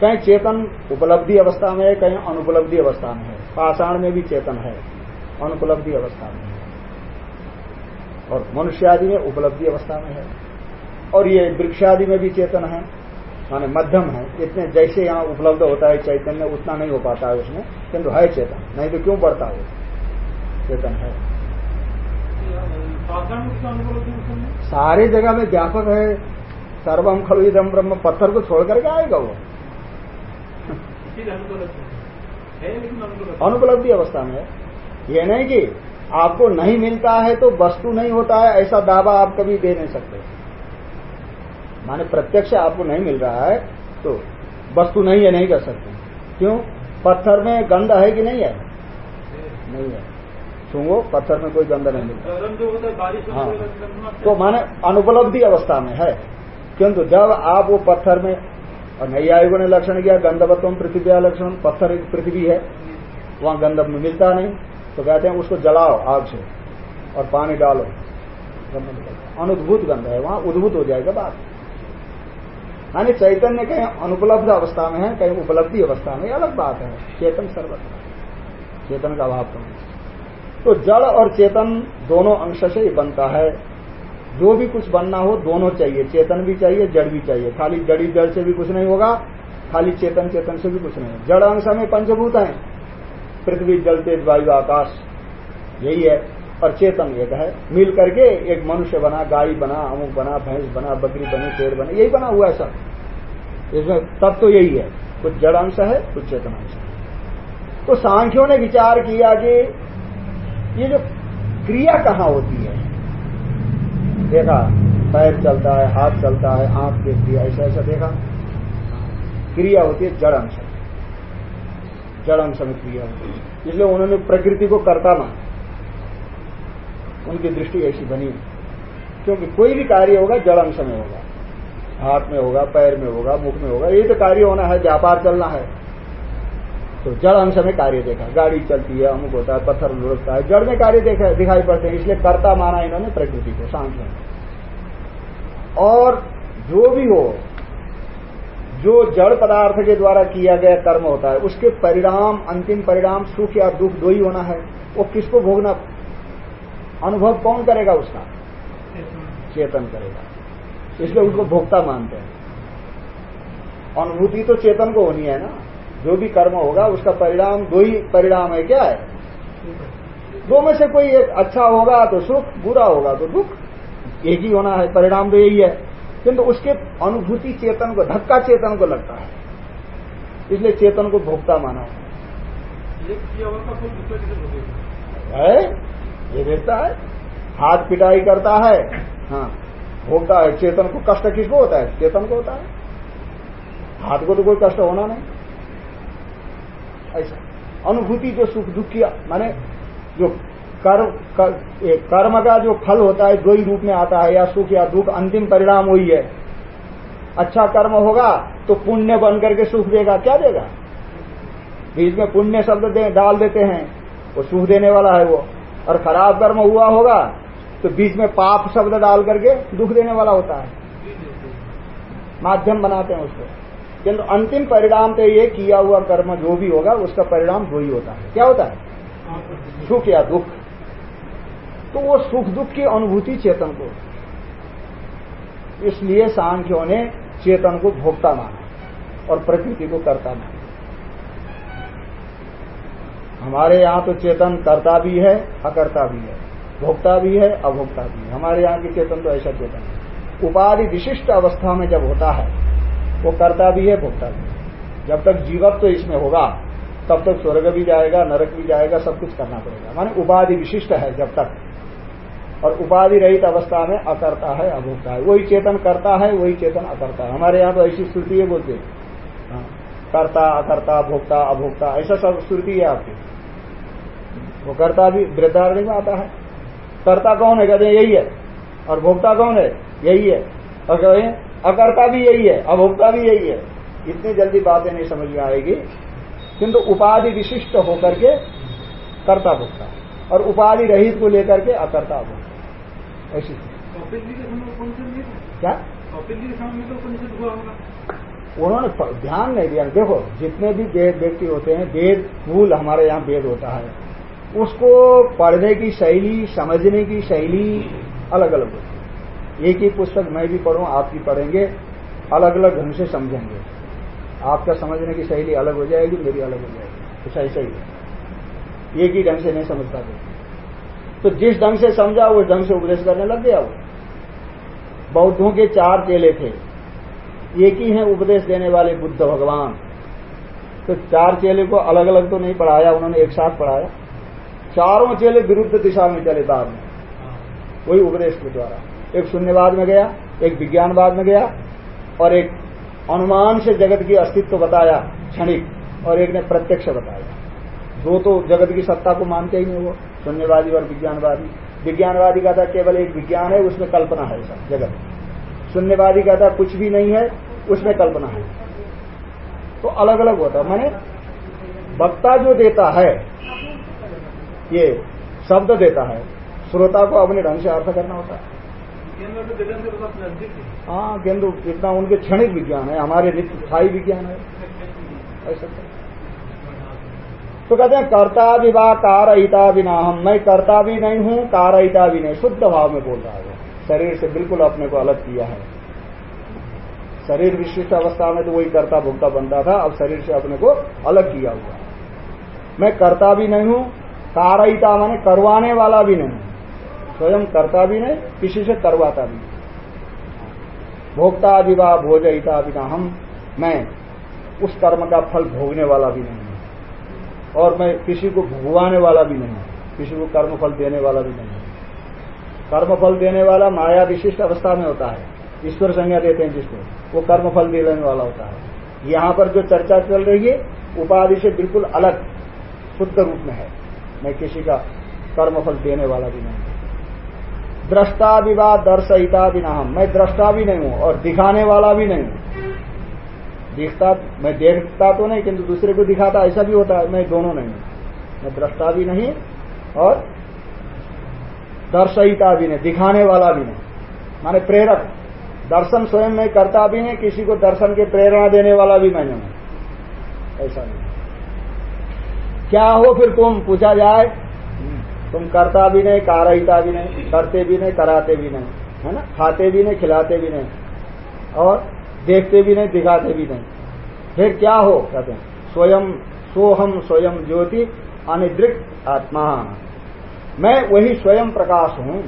कहीं चेतन उपलब्धि अवस्था में है, कहीं अनुपलब्धि अवस्था में है। पाषाण में भी चेतन है, अनुपलब्धि अवस्था में है। और मनुष्य आदि में उपलब्धि अवस्था में है। और ये वृक्ष आदि में भी चेतन है, माने मध्यम है। इतने जैसे यहाँ उपलब्ध होता है चैतन्य, उतना नहीं हो पाता है उसमें। किंतु है चेतन, नहीं तो क्यों बढ़ता है चेतन है। सारी जगह में व्यापक है। सर्वम खलु ब्रह्म, पत्थर को छोड़ करके आएगा वो। अनुपलब्धि अवस्था में ये नहीं कि आपको नहीं मिलता है तो वस्तु नहीं होता है ऐसा दावा आप कभी दे नहीं सकते। माने प्रत्यक्ष आपको नहीं मिल रहा है तो वस्तु नहीं है नहीं कर सकते। क्यों? पत्थर में गंध है कि नहीं है? नहीं है। सुंगो पत्थर में कोई गंध नहीं मिलता। हाँ तो माने अनुपलब्धि अवस्था में है। किंतु जब आप वो पत्थर में और नैयायिकों ने लक्षण किया गंधवत्व पृथ्वी लक्षण, पत्थर पृथ्वी है, वहाँ गंधव मिलता नहीं तो कहते हैं उसको जलाओ आग से और पानी डालो। अनुद्भूत गंध है, वहाँ उद्भूत हो जाएगा बात। यानी चैतन्य कहीं अनुपलब्ध अवस्था में है, कहीं उपलब्धि अवस्था में अलग बात है, चेतन सर्वत्र। चेतन का अभाव तो जड़ और चेतन दोनों अंश से ही बनता है। जो भी कुछ बनना हो, दोनों चाहिए। चेतन भी चाहिए, जड़ भी चाहिए। खाली जड़ी जड़ से भी कुछ नहीं होगा, खाली चेतन चेतन से भी कुछ नहीं जड़ अंश में पंचभूत है। पृथ्वी, जल, तेज, वायु, आकाश, यही है। और चेतन एक है। मिल करके एक मनुष्य बना गाय बना, अमुक बना, भैंस बना, बकरी बनी, पेड़ बने, यही बना हुआ है सब। इसमें तब तो यही है। कुछ जड़ अंश है, कुछ चेतन अंश है। तो सांख्यों ने विचार किया कि ये जो क्रिया कहाँ होती है देखा, पैर चलता है, हाथ चलता है, आँख देखती है, ऐसा ऐसा देखा। क्रिया होती है जड़ अंश जड़ अंश में क्रिया होती है। इसलिए उन्होंने प्रकृति को करता मान। उनकी दृष्टि ऐसी बनी क्योंकि कोई भी कार्य होगा, जड़ अंश में होगा। हाथ में होगा, पैर में होगा, मुख में होगा। यही तो कार्य होना है, व्यापार चलना है। तो जड़ अंश में कार्य देखा। गाड़ी चलती है, अमुक होता है, पत्थर लुढ़कता है, जड़ में कार्य देखा, दिखाई पड़ते हैं, इसलिए कर्ता माना इन्होंने प्रकृति को सांख्य और जो भी हो, जो जड़ पदार्थ के द्वारा किया गया कर्म होता है, उसके परिणाम, अंतिम परिणाम सुख या दुख दो ही होना है। वो किसको भोगना? अनुभव कौन करेगा उसका? चेतन करेगा। इसलिए उसको भोक्ता मानते हैं। अनुभूति तो चेतन को होनी है ना। जो भी कर्म होगा उसका परिणाम दो ही परिणाम है क्या है? दो में से कोई एक अच्छा होगा तो सुख बुरा होगा तो दुख। एक ही होना है परिणाम तो यही है। किंतु उसके अनुभूति चेतन को धक्का चेतन को लगता है। इसलिए चेतन को भोक्ता माना। है। ये देखता है। हाथ पिटाई करता है। हाँ। भोगता है। चेतन को कष्ट किसको होता है? चेतन को होता है। हाथ को तो कोई कष्ट होना नहीं। ऐसा। अनुभूति जो सुख दुख की माने जो कर्म कर, कर्म का जो फल होता है दो ही रूप में आता है या सुख या दुख अंतिम परिणाम वही है। अच्छा कर्म होगा तो पुण्य बन करके सुख देगा क्या देगा? बीच में पुण्य शब्द दे, डाल देते हैं वो सुख देने वाला है वो। और खराब कर्म हुआ होगा तो बीच में पाप शब्द डाल करके दुख देने वाला होता है। माध्यम बनाते हैं उसको। किंतु अंतिम परिणाम तो ये किया हुआ कर्म जो भी होगा, उसका परिणाम दो ही होता है। क्या होता है? सुख या दुख। तो वो सुख दुख की अनुभूति चेतन को। इसलिए सांख्यों ने चेतन को भोक्ता माना और प्रकृति को करता माना। हमारे यहाँ तो चेतन करता भी है, अकर्ता भी है। भोक्ता भी है, अभोक्ता भी है। हमारे यहाँ की चेतन तो ऐसा चेतन है। उपाधि विशिष्ट अवस्था में जब होता है वो करता भी है भोगता भी है। जब तक जीवत्व तो इसमें होगा, तब तक स्वर्ग भी जाएगा, नरक भी जाएगा, सब कुछ करना पड़ेगा। माने उपाधि विशिष्ट है जब तक। और उपाधि रहित अवस्था में अकर्ता है, अभोक्ता है। वही चेतन करता है, वही चेतन अकर्ता है। हमारे यहाँ तो ऐसी श्रुति है, बोलते हाँ। कर्ता, अकर्ता, भोक्ता, अभोक्ता, ऐसा सब श्रुति है आपकी। वो कर्ता भी वृद्धारण्य में आता है। कर्ता कौन है? कहते हैं, यही है। और भोक्ता कौन है? यही है। और कहते अकर्ता भी यही है अभोक्ता भी यही है। इतनी जल्दी बातें नहीं समझ में आएगी। किंतु उपाधि विशिष्ट होकर के कर्ता भोक्ता। और उपाधि रहित को लेकर के अकर्ता भोक्ता। ऐसी क्या? उन्होंने ध्यान नहीं दिया। देखो जितने भी वेद व्यक्ति होते हैं वेद मूल हमारे यहाँ वेद होता है। उसको पढ़ने की शैली समझने की शैली अलग अलग होती है। एक ही पुस्तक मैं भी पढ़ूं आप भी पढ़ेंगे अलग अलग ढंग से समझेंगे। आपका समझने की शैली अलग हो जाएगी मेरी अलग हो जाएगी। कुछ ऐसा ही है। एक ही ढंग से नहीं समझ पाते। तो जिस ढंग से समझा उस ढंग से उपदेश करने लग गया वो। बौद्धों के चार चेले थे। एक ही है उपदेश देने वाले बुद्ध भगवान। तो चार चेले को अलग अलग तो नहीं पढ़ाया उन्होंने एक साथ पढ़ाया। चारों चेले विरुद्ध दिशा में चले बाद में। वही उपदेश के द्वारा। एक शून्यवाद में गया, एक विज्ञानवाद में गया, और एक अनुमान से जगत की अस्तित्व बताया क्षणिक, और एक ने प्रत्यक्ष बताया। दो तो जगत की सत्ता को मानते ही नहीं वो, शून्यवादी और विज्ञानवादी। विज्ञानवादी का था केवल एक विज्ञान है, उसमें कल्पना है सब, जगत। शून्यवादी का था कुछ भी नहीं है, उसमें कल्पना है। तो अलग अलग होता मैंने, वक्ता जो देता है, ये शब्द देता है, श्रोता को अपने ढंग से अर्थ करना होता है। हाँ। केंद्र इतना उनके क्षणिक विज्ञान है, हमारे नित्य स्थायी विज्ञान है। ऐसा तो। कहते हैं कर्ता भी विवाह कारहिता बिना हम मैं करता भी नहीं हूँ कारहिता भी नहीं। शुद्ध भाव में बोल रहा है। शरीर से बिल्कुल अपने को अलग किया है। शरीर विशिष्ट अवस्था में तो वही कर्ता भुगता बनता था, अब शरीर से अपने को अलग किया हुआ मैं करता भी नहीं हूँ कारहिता माने करवाने वाला भी नहीं स्वयं करता भी नहीं, किसी से करवाता भी भोक्ता विवाह भोजहिता बिना हम, मैं उस कर्म का फल भोगने वाला भी नहीं और मैं किसी को भुगवाने वाला भी नहीं किसी को कर्म फल देने वाला भी नहीं कर्म फल देने वाला माया विशिष्ट अवस्था में होता है। ईश्वर संज्ञा देते हैं जिसको, वो कर्म फल देने वाला होता है। यहाँ पर जो चर्चा चल रही है, उपाधि से बिल्कुल अलग, शुद्ध रूप में है। मैं किसी का कर्म फल देने वाला भी नहीं दृष्टा विवाह दर्शहिता भी ना हम। मैं दृष्टा भी नहीं हूँ और दिखाने वाला भी नहीं हूँ। दिखता, मैं देखता तो नहीं, किंतु दूसरे को दिखाता, ऐसा भी होता है। मैं दोनों नहीं मैं दृष्टा भी नहीं और दर्शयिता भी नहीं, दिखाने वाला भी नहीं। माने प्रेरक। दर्शन स्वयं में करता भी नहीं, किसी को दर्शन के प्रेरणा देने वाला भी मैं नहीं ऐसा नहीं। क्या हो फिर तुम पूछा जाए। तुम करता भी नहीं, कारहिता भी नहीं, करते भी नहीं, कराते भी नहीं, है ना? खाते भी नहीं, खिलाते भी नहीं, और देखते भी नहीं, दिखाते भी नहीं। फिर क्या हो? कहते हैं, स्वयं सोहम स्वयं ज्योति अनिदृक आत्मा। मैं वही स्वयं प्रकाश हूँ।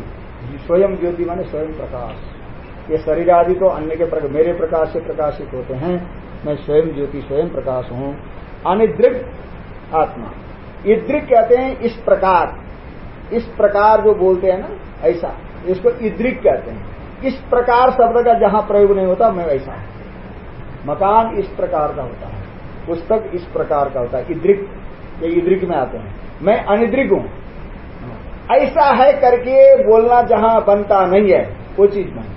स्वयं ज्योति माने स्वयं प्रकाश। ये शरीर आदि तो अन्य के प्रकाश मेरे प्रकाश से प्रकाशित होते हैं। मैं स्वयं ज्योति, स्वयं प्रकाश हूँ। अनिदृक आत्मा। इद्रिक कहते हैं इस प्रकार। इस प्रकार जो बोलते हैं ना, ऐसा। इसको इद्रिक कहते हैं। इस प्रकार शब्द का जहाँ प्रयोग नहीं होता, मैं वैसा मकान इस प्रकार का होता है, पुस्तक इस प्रकार का होता है। इद्रिक, ये इद्रिक में आते हैं। मैं अनिद्रिक हूँ। ऐसा है करके बोलना जहाँ बनता नहीं है, वो चीज़ नहीं।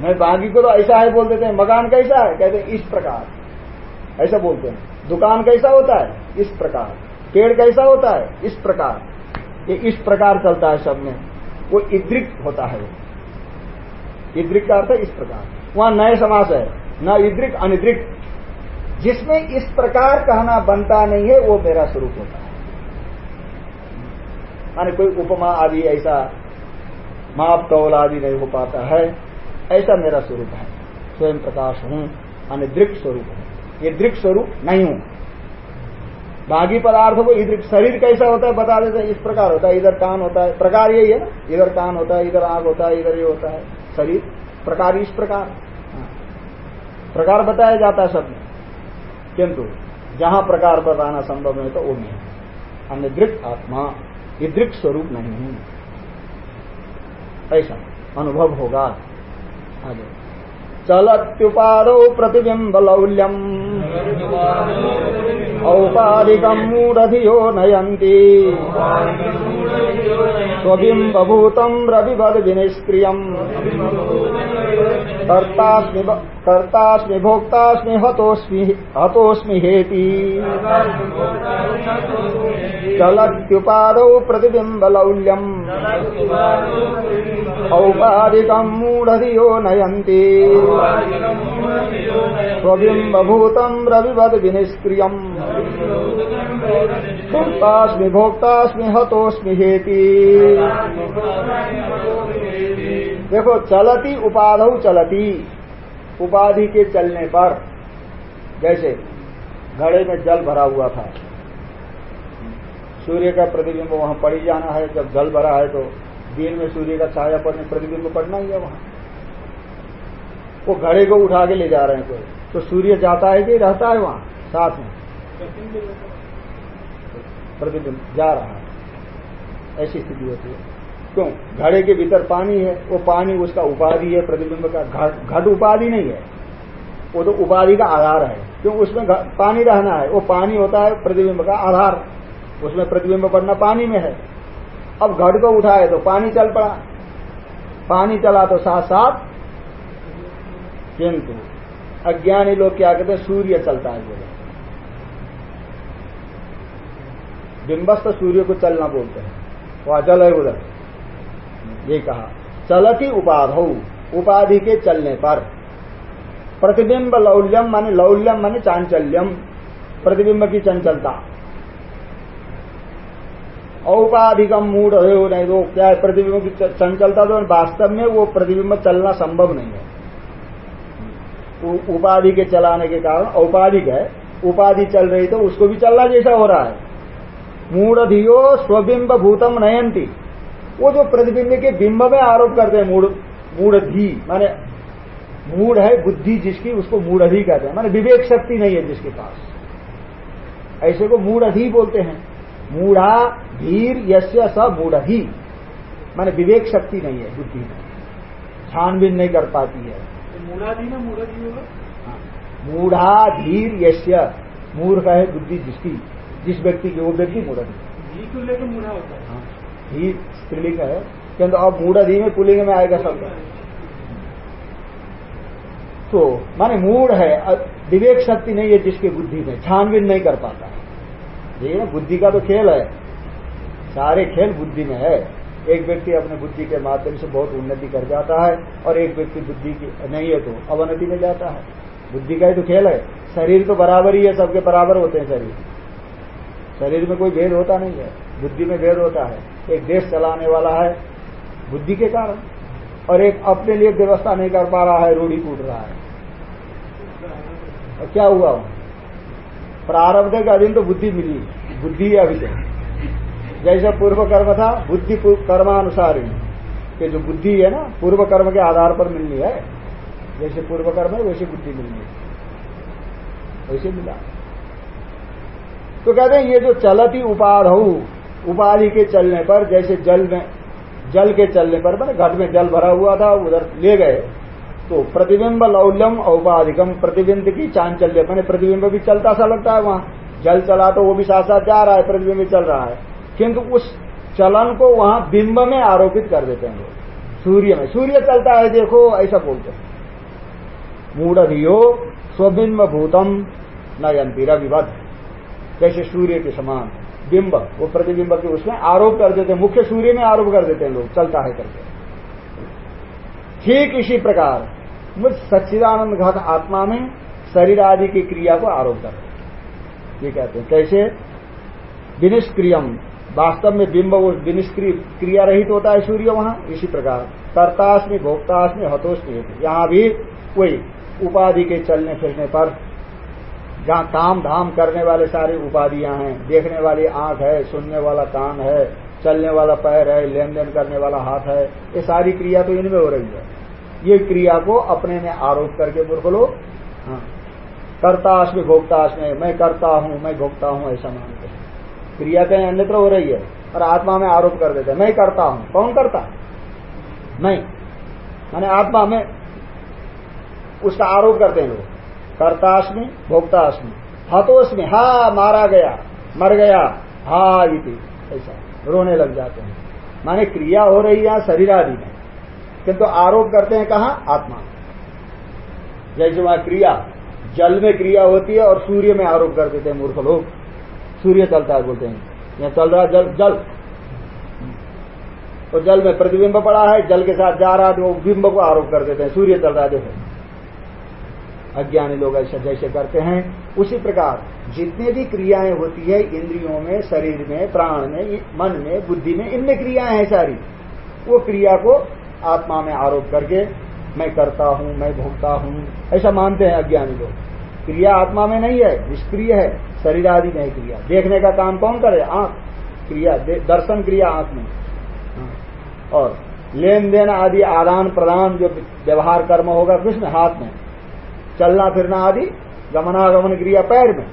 मैं बागी को तो ऐसा है बोल देते हैं, मकान कैसा है? कहते हैं, इस प्रकार। ऐसा बोलते हैं। दुकान कैसा होता है? इस प्रकार। पेड़ कैसा होता है? इस प्रकार। ये इस प्रकार चलता है सब में। वो इद्रिक होता है इद्रिक का अर्थ है इस प्रकार। वहाँ नए समास है। न इद्रिक अनिद्रिक जिसमें इस प्रकार कहना बनता नहीं है, वो मेरा स्वरूप होता है। माने कोई उपमा आदि ऐसा, माप, तौल आदि नहीं हो पाता है। ऐसा मेरा स्वरूप है। स्वयं प्रकाश हूँ अनिद्रिक स्वरूप है। ये दृक स्वरूप नहीं हूँ। बागी पदार्थ को इधर शरीर कैसा होता है बता देते हैं, इस प्रकार होता है, इधर कान होता है, प्रकार यही है ना? इधर कान होता है, इधर आग होता है, इधर ये होता है, शरीर। प्रकार इस प्रकार। हाँ। प्रकार बताया जाता है सब में। किंतु, जहाँ प्रकार बताना संभव नहीं तो वो नहीं अन्य दृक आत्मा इदृक स्वरूप नहीं हूँ। ऐसा अनुभव होगा। आगे। चलत्युपादौ प्रतिबिंब लौल्यम औपाधिकम मूढ़धियो नयंती स्वबिम्बभूतम् रविवद विनिष्क्रियम् कर्तास्मि भोक्तास्मि हतोऽस्मि हेति। चलत्युपादौ प्रतिबिम्बलौल्यम्। औपाधिकम् मूढधियो नयन्ति। स्वबिम्बभूतम् रविवद विनिष्क्रियम् कर्तास्मि भोक्तास्मि हतोऽस्मि हेति देखो, चलती उपाधौ चलती। उपाधि के चलने पर, जैसे घड़े में जल भरा हुआ था, सूर्य का प्रतिबिंब वहाँ पड़ी जाना है। जब जल भरा है तो दिन में सूर्य का छाया पड़ने, प्रतिबिंब पड़ना ही है वहाँ। वो घड़े को उठा के ले जा रहे हैं कोई। तो सूर्य जाता है कि रहता है वहाँ, साथ में? प्रतिबिंब, जा रहा है। ऐसी स्थिति होती है। क्यों? घड़े के भीतर पानी है, वो पानी उसका उपाधि है, प्रतिबिंब का घट उपाधि नहीं है। वो तो उपाधि का आधार है। क्यों? उसमें पानी रहना है। वो पानी होता है, प्रतिबिंब का आधार। उसमें प्रतिबिंब पड़ना पानी में है। अब घट को उठाए तो पानी चल पड़ा। पानी चला तो साथ साथ किंतु अज्ञानी लोग क्या कहते हैं? सूर्य चलता है बोले बिंबस्त सूर्य को चलना बोलते हैं। वो अचल है उधर। ये कहा, चलती उपाध, उपाधि के चलने पर। प्रतिबिंब लौल्यम माने लौल्यम माने चांचल्यम। प्रतिबिंब की चंचलता। औपाधिकम मूड हो, नहीं तो क्या है? प्रतिबिंब की चंचलता तो वास्तव में वो प्रतिबिंब चलना संभव नहीं है। उपाधि के चलाने के कारण औपाधिक है। उपाधि चल रही तो उसको भी चलना जैसा हो रहा है। मूढ़धियो स्वबिंब भूतम नयंती। वो जो प्रतिबिंब के बिंब में आरोप करते हैं, मूढ़ मूढ़धी, माने मूढ़ है बुद्धि जिसकी, उसको मूढ़धी कहते हैं। माने विवेक शक्ति नहीं है जिसके पास। ऐसे को मूढ़धी बोलते हैं। मूढ़ा, धीर यश्य स मूढ़ी माने विवेक शक्ति नहीं है, बुद्धि में छानबीन नहीं कर पाती है। होगा हाँ। यश्य। मूर्ख है बुद्धि जिसकी जिस व्यक्ति की वो व्यक्ति मूढ़ी घी को लेकर मूढ़ा होता है। घी हाँ। स्त्रीलिंग है। किंतु अब मूढ़ी में पुलिंग में आएगा शब्द तो माने मूड है विवेक शक्ति नहीं है जिसकी बुद्धि में छानबीन नहीं कर पाता। ये ना बुद्धि का तो खेल है। सारे खेल बुद्धि में है। एक व्यक्ति अपने बुद्धि के माध्यम से बहुत उन्नति कर जाता है और एक व्यक्ति बुद्धि की नहीं है तो अवनति में जाता है। बुद्धि का ही तो खेल है। शरीर तो बराबर ही है, सबके बराबर होते हैं शरीर। शरीर में कोई भेद होता नहीं है, बुद्धि में भेद होता है। एक देश चलाने वाला है बुद्धि के कारण और एक अपने लिए व्यवस्था नहीं कर पा रहा है, रूढ़ी कूट रहा है। और क्या हुआ? प्रारब्ध के अधीन तो बुद्धि मिली। बुद्धि अभी तक। जैसे पूर्व कर्म था, बुद्धि कर्मानुसार ही कि जो बुद्धि है ना, पूर्व कर्म के आधार पर मिलनी है। जैसे पूर्व कर्म है, वैसे बुद्धि मिलनी है। वैसे मिला। तो कहते हैं, ये जो चलती उपाध उपाधि के चलने पर, जैसे जल में, जल के चलने पर, मैंने घट में जल भरा हुआ था, उधर ले गए तो प्रतिबिंब लौल्यम औपाधिकम, प्रतिबिंब की चांचल्य, मैंने प्रतिबिंब भी चलता सा लगता है वहाँ। जल चला तो वो भी साथ साथ जा रहा है, प्रतिबिंब चल रहा है। किंतु उस चलन को वहाँ बिंब में आरोपित कर देते हैं लोग। सूर्य में। सूर्य चलता है, देखो, ऐसा बोलते हैं। मूढ़ स्वबिंब भूतम नयंती रविवध जैसे सूर्य के समान बिंब, वो प्रतिबिंब के उसमें आरोप कर देते हैं। मुख्य सूर्य में आरोप कर देते हैं लोग, चलता है करके। ठीक इसी प्रकार, मुझ सच्चिदानंद घात आत्मा में शरीर आदि की क्रिया को आरोप कर ये कहते हैं, कैसे? विनिष्क्रियम वास्तव में बिंब विनिष्क्रिय क्रिया रहित होता है सूर्य वहाँ, इसी प्रकार। कर्ताश्मी भोक्ताश्मी हतोष्मी यहाँ भी कोई उपाधि के चलने फिरने पर। जहाँ काम धाम करने वाले सारी उपाधियाँ हैं, देखने वाली आँख है, सुनने वाला कान है, चलने वाला पैर है लेन देन करने वाला हाथ है, ये सारी क्रिया तो इनमें हो रही है। ये क्रिया को अपने में आरोप करके मूर्ख लोग हाँ। कर्ताश में, भोक्ताश में, मैं करता हूँ, मैं भोगता हूँ, ऐसा मानते हैं क्रिया कहीं अन्यत्र हो रही है और आत्मा में आरोप कर देते मैं करता हूँ। कौन करता? मैं। मैंने आत्मा में उसका आरोप करते हैं लोग। कर्ताश्मी भोक्ताश्मी हतोस्मी, हा, मारा गया, मर गया, हा, इति। ऐसा। रोने लग जाते हैं। माने क्रिया हो रही है शरीर आदि में। किंतु आरोप करते हैं कहा? आत्मा जैसे वहाँ क्रिया, जल में क्रिया होती है और सूर्य में आरोप कर देते हैं मूर्ख लोग। सूर्य चलता है बोलते हैं। यहाँ चल रहा जल जल। और जल में प्रतिबिंब पड़ा है, जल के साथ जा रहा है तो वो बिंब को आरोप कर देते हैं। सूर्य चल रहा है, देखो। अज्ञानी लोग ऐसा जैसे करते हैं। उसी प्रकार, जितने भी क्रियाएँ होती है, इंद्रियों में, शरीर में, प्राण में, मन में, बुद्धि में, इनमें क्रियाएँ हैं सारी। वो क्रिया को आत्मा में आरोप करके, मैं करता हूँ, मैं भोगता हूँ, ऐसा मानते हैं अज्ञानी लोग। क्रिया आत्मा में नहीं है, निष्क्रिय है, शरीर आदि में क्रिया। देखने का काम कौन करे? आँख। क्रिया दर्शन क्रिया आँख में। हाँ। और लेन देन आदि, आदान प्रदान जो व्यवहार कर्म होगा कृष्ण, हाथ में। चलना फिरना आदि, गमनागमन क्रिया पैर में।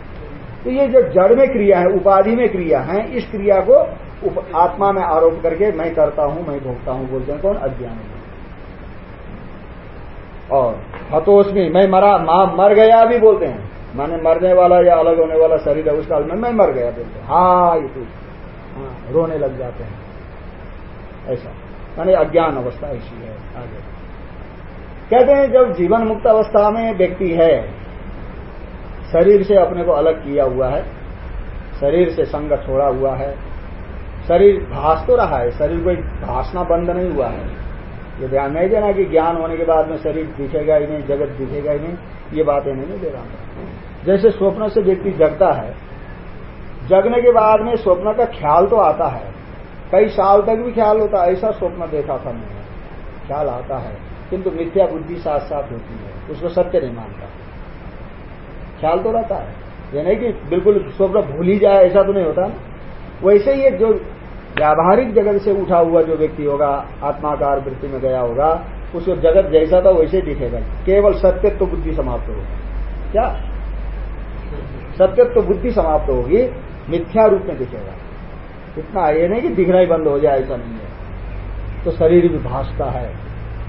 तो ये जो जड़ में क्रिया है, उपाधि में क्रिया है, इस क्रिया को आत्मा में आरोप करके मैं करता हूँ, मैं भोगता हूँ, बोलते हैं कौन? अज्ञान। और हतोष्मी मैं मरा, माँ मर गया भी बोलते हैं। माने मरने वाला या अलग होने वाला शरीर है, उस काल में मैं मर गया बोलते हैं। हाँ तो हाँ रोने लग जाते हैं। ऐसा। माने अज्ञान अवस्था ऐसी है, आगे। कहते हैं, जब जीवन मुक्त अवस्था में व्यक्ति है, शरीर से अपने को अलग किया हुआ है, शरीर से संग छोड़ा हुआ है, शरीर भास तो रहा है, शरीर कोई भासना बंद नहीं हुआ है। ये ध्यान नहीं देना कि ज्ञान होने के बाद में शरीर दिखेगा ही नहीं, जगत दिखेगा ही नहीं, ये बातें नहीं दे रहा जैसे स्वप्न से व्यक्ति जगता है, जगने के बाद में स्वप्न का ख्याल तो आता है। कई साल तक भी ख्याल होता है, ऐसा स्वप्न देखा था मैंने। ख्याल आता है, किंतु मिथ्या बुद्धि साथ साथ होती है, उसको सत्य नहीं मानता। ख्याल तो रहता है। ये नहीं कि बिल्कुल स्वप्न भूल ही जाए, ऐसा तो नहीं होता वैसे ही जो व्यावहारिक जगत से उठा हुआ जो व्यक्ति होगा, आत्माकार वृत्ति में गया होगा उसको जगत जैसा था वैसे दिखेगा। केवल सत्यत्व तो बुद्धि समाप्त होगी। क्या? सत्यत्व तो बुद्धि समाप्त होगी, मिथ्या रूप में दिखेगा। इतना ये नहीं कि दिखना ही बंद हो जाए, ऐसा नहीं है। तो शरीर भी भाषता है।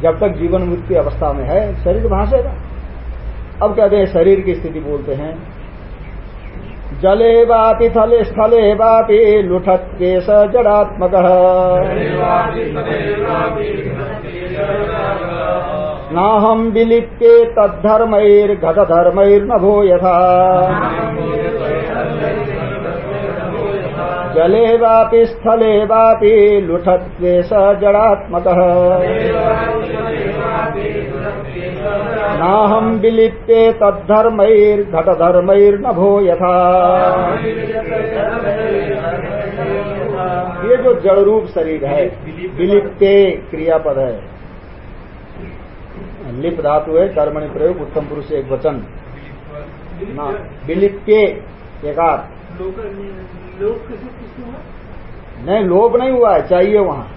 जब तक जीवन मुक्ति अवस्था में है, शरीर भाषेगा अब कहते हैं, शरीर की स्थिति बोलते हैं जले वापि थले स्थले वापि लुठत्वेश जड़ात्मक। नाहम विलिप्ये तद्धर्मैर्घटधर्मैर्नभो यथा। जले वापि स्थले वापि लुठत्वेश जड़ात्मक। नाहम विलिप्ते तद्धर्मैर्घटधर्मैर्नभो यथा। ये जो जड़ रूप शरीर है, विलिप्ते क्रियापद है। लिप धातु है, कर्मणि प्रयोग, उत्तम पुरुष एक वचन। विलिप्ते एकार नहीं, लोप नहीं हुआ है, चाहिए वहाँ।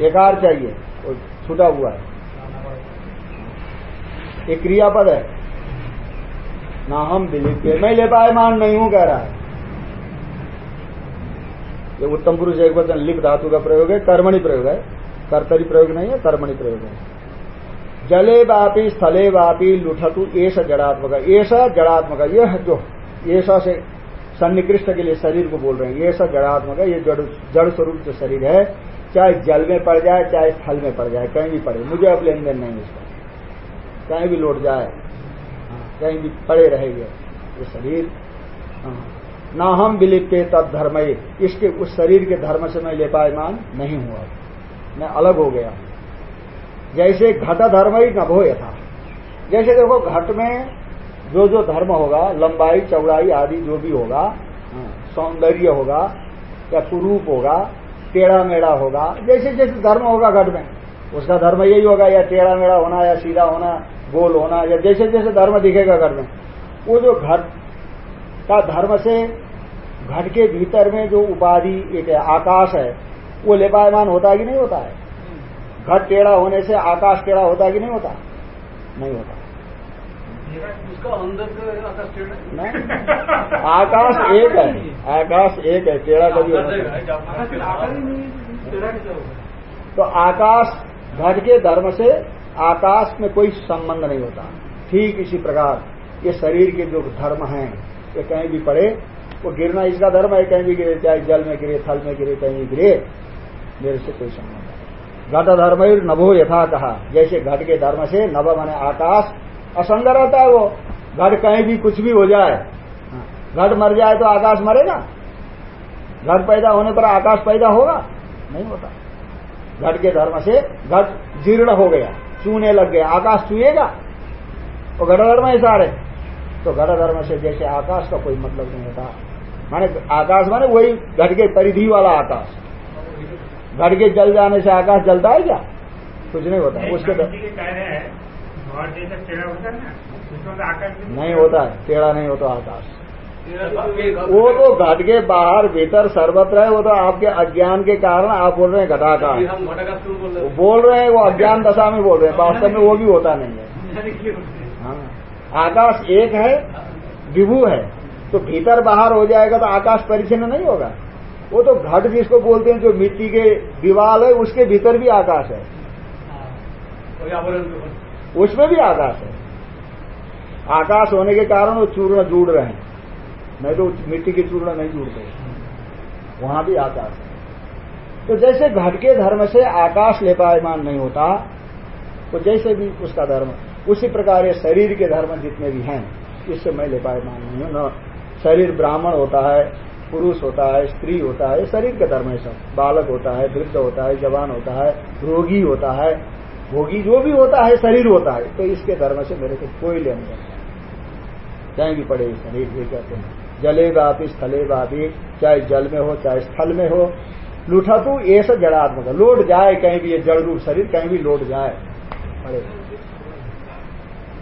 एकार चाहिए छूटा हुआ है। ये क्रियापद है। ना हम दिलीप के मैं ले पायमान नहीं हूँ, कह रहा है। ये उत्तम पुरुष एक वचन, लिप धातु का प्रयोग है, कर्मणि प्रयोग है। कर्तरी प्रयोग नहीं है, कर्मणि प्रयोग है। जले वापी, स्थले वापी, लुठतु ऐसा जड़ात्मक। ऐसा जड़ात्मक यह जो ऐसा से सन्निकृष्ट के लिए शरीर को बोल रहे हैं। ऐसा जड़ात्मक है ये जड़ जड़ स्वरूप जो शरीर है, चाहे जल में पड़ जाए, चाहे स्थल में पड़ जाए, कहीं भी पड़े। मुझे अब लेन देन नहीं इसका। कहीं भी लौट जाए, कहीं भी पड़े रहेंगे ये शरीर। ना हम विलिप्ते तब धर्म इसके उस शरीर के धर्म से मैं लेपायमान नहीं हुआ। मैं अलग हो गया जैसे घट धर्म ही नभो था। जैसे देखो घट में जो जो धर्म होगा, लंबाई, चौड़ाई आदि जो भी होगा, सौंदर्य होगा, या कुरूप होगा टेढ़ा मेढ़ा होगा जैसे जैसे धर्म होगा घट में, उसका धर्म यही होगा, या टेढ़ा मेढ़ा होना, या सीधा होना गोल होना या जैसे जैसे धर्म दिखेगा घर में वो जो घर का धर्म से घट के भीतर में जो उपाधि एक है आकाश है वो लेपायमान होता है कि नहीं होता है? घट टेढ़ा होने से आकाश टेढ़ा होता है कि नहीं होता? नहीं होता। उसका अंदर आकाश नहीं। आकाश एक है। आकाश एक है टेढ़ा कभी होता तो आकाश घट के धर्म से आकाश में कोई संबंध नहीं होता। ठीक इसी प्रकार, ये शरीर के जो धर्म हैं, ये कहीं भी पड़े, वो गिरना इसका धर्म है, कहीं भी गिरे, चाहे जल में गिरे, थल में गिरे, कहीं भी गिरे, मेरे से कोई संबंध नहीं। घट धर्म नभो यथा कहा। जैसे घट के धर्म से नभ माने आकाश असंग रहता है वो। घट कहीं भी कुछ भी हो जाए घट मर जाए तो आकाश मरेगा। घट पैदा होने पर आकाश पैदा होगा? नहीं होता। घट के धर्म से घट जीर्ण हो गया। चूने लग गए आकाश चुएगा? वो घट धर्म है सारे। तो घट धर्म से जैसे आकाश का कोई मतलब नहीं होता। माने आकाश माने वही घट के परिधि वाला आकाश। घट के जल जाने से आकाश जलता है क्या? कुछ नहीं होता। उसके नहीं होता है। टेढ़ा नहीं होता आकाश। वो तो घट के बाहर भीतर सर्वत्र है वो तो आपके अज्ञान के कारण आप बोल रहे हैं घटाकार वो बोल रहे हैं वो अज्ञान दशा में बोल रहे हैं वास्तव में वो भी होता नहीं है। हाँ। आकाश एक है विभू है तो भीतर बाहर हो जाएगा तो आकाश परिचिन्न नहीं होगा। वो तो घट जिसको बोलते हैं जो मिट्टी के दीवाल है उसके भीतर भी आकाश है। उसमें भी आकाश है। आकाश होने के कारण वो चूर्ण जुड़ रहे हैं। नहीं तो मिट्टी के चूर्ण नहीं जुड़ते वहाँ भी आकाश। है तो जैसे घट के धर्म से आकाश लेपायमान नहीं होता तो जैसे भी उसका धर्म, उसी प्रकार ये शरीर के धर्म जितने भी हैं, इससे मैं लेपायमान नहीं हूँ। न शरीर ब्राह्मण होता है, पुरुष होता है, स्त्री होता है शरीर के धर्म है सब। बालक होता है, वृद्ध होता है, जवान होता है, रोगी होता है, भोगी जो भी होता है, शरीर होता है। तो इसके धर्म से मेरे को कोई लेन देन कहीं भी पड़े शरीर, ये कहते हैं। जले बापी स्थले बापी चाहे जल में हो चाहे स्थल में हो। लूठा तू ये सब जड़ात्मक लौट जाए कहीं भी ये जड़ रूप शरीर कहीं भी लौट जाए। पड़े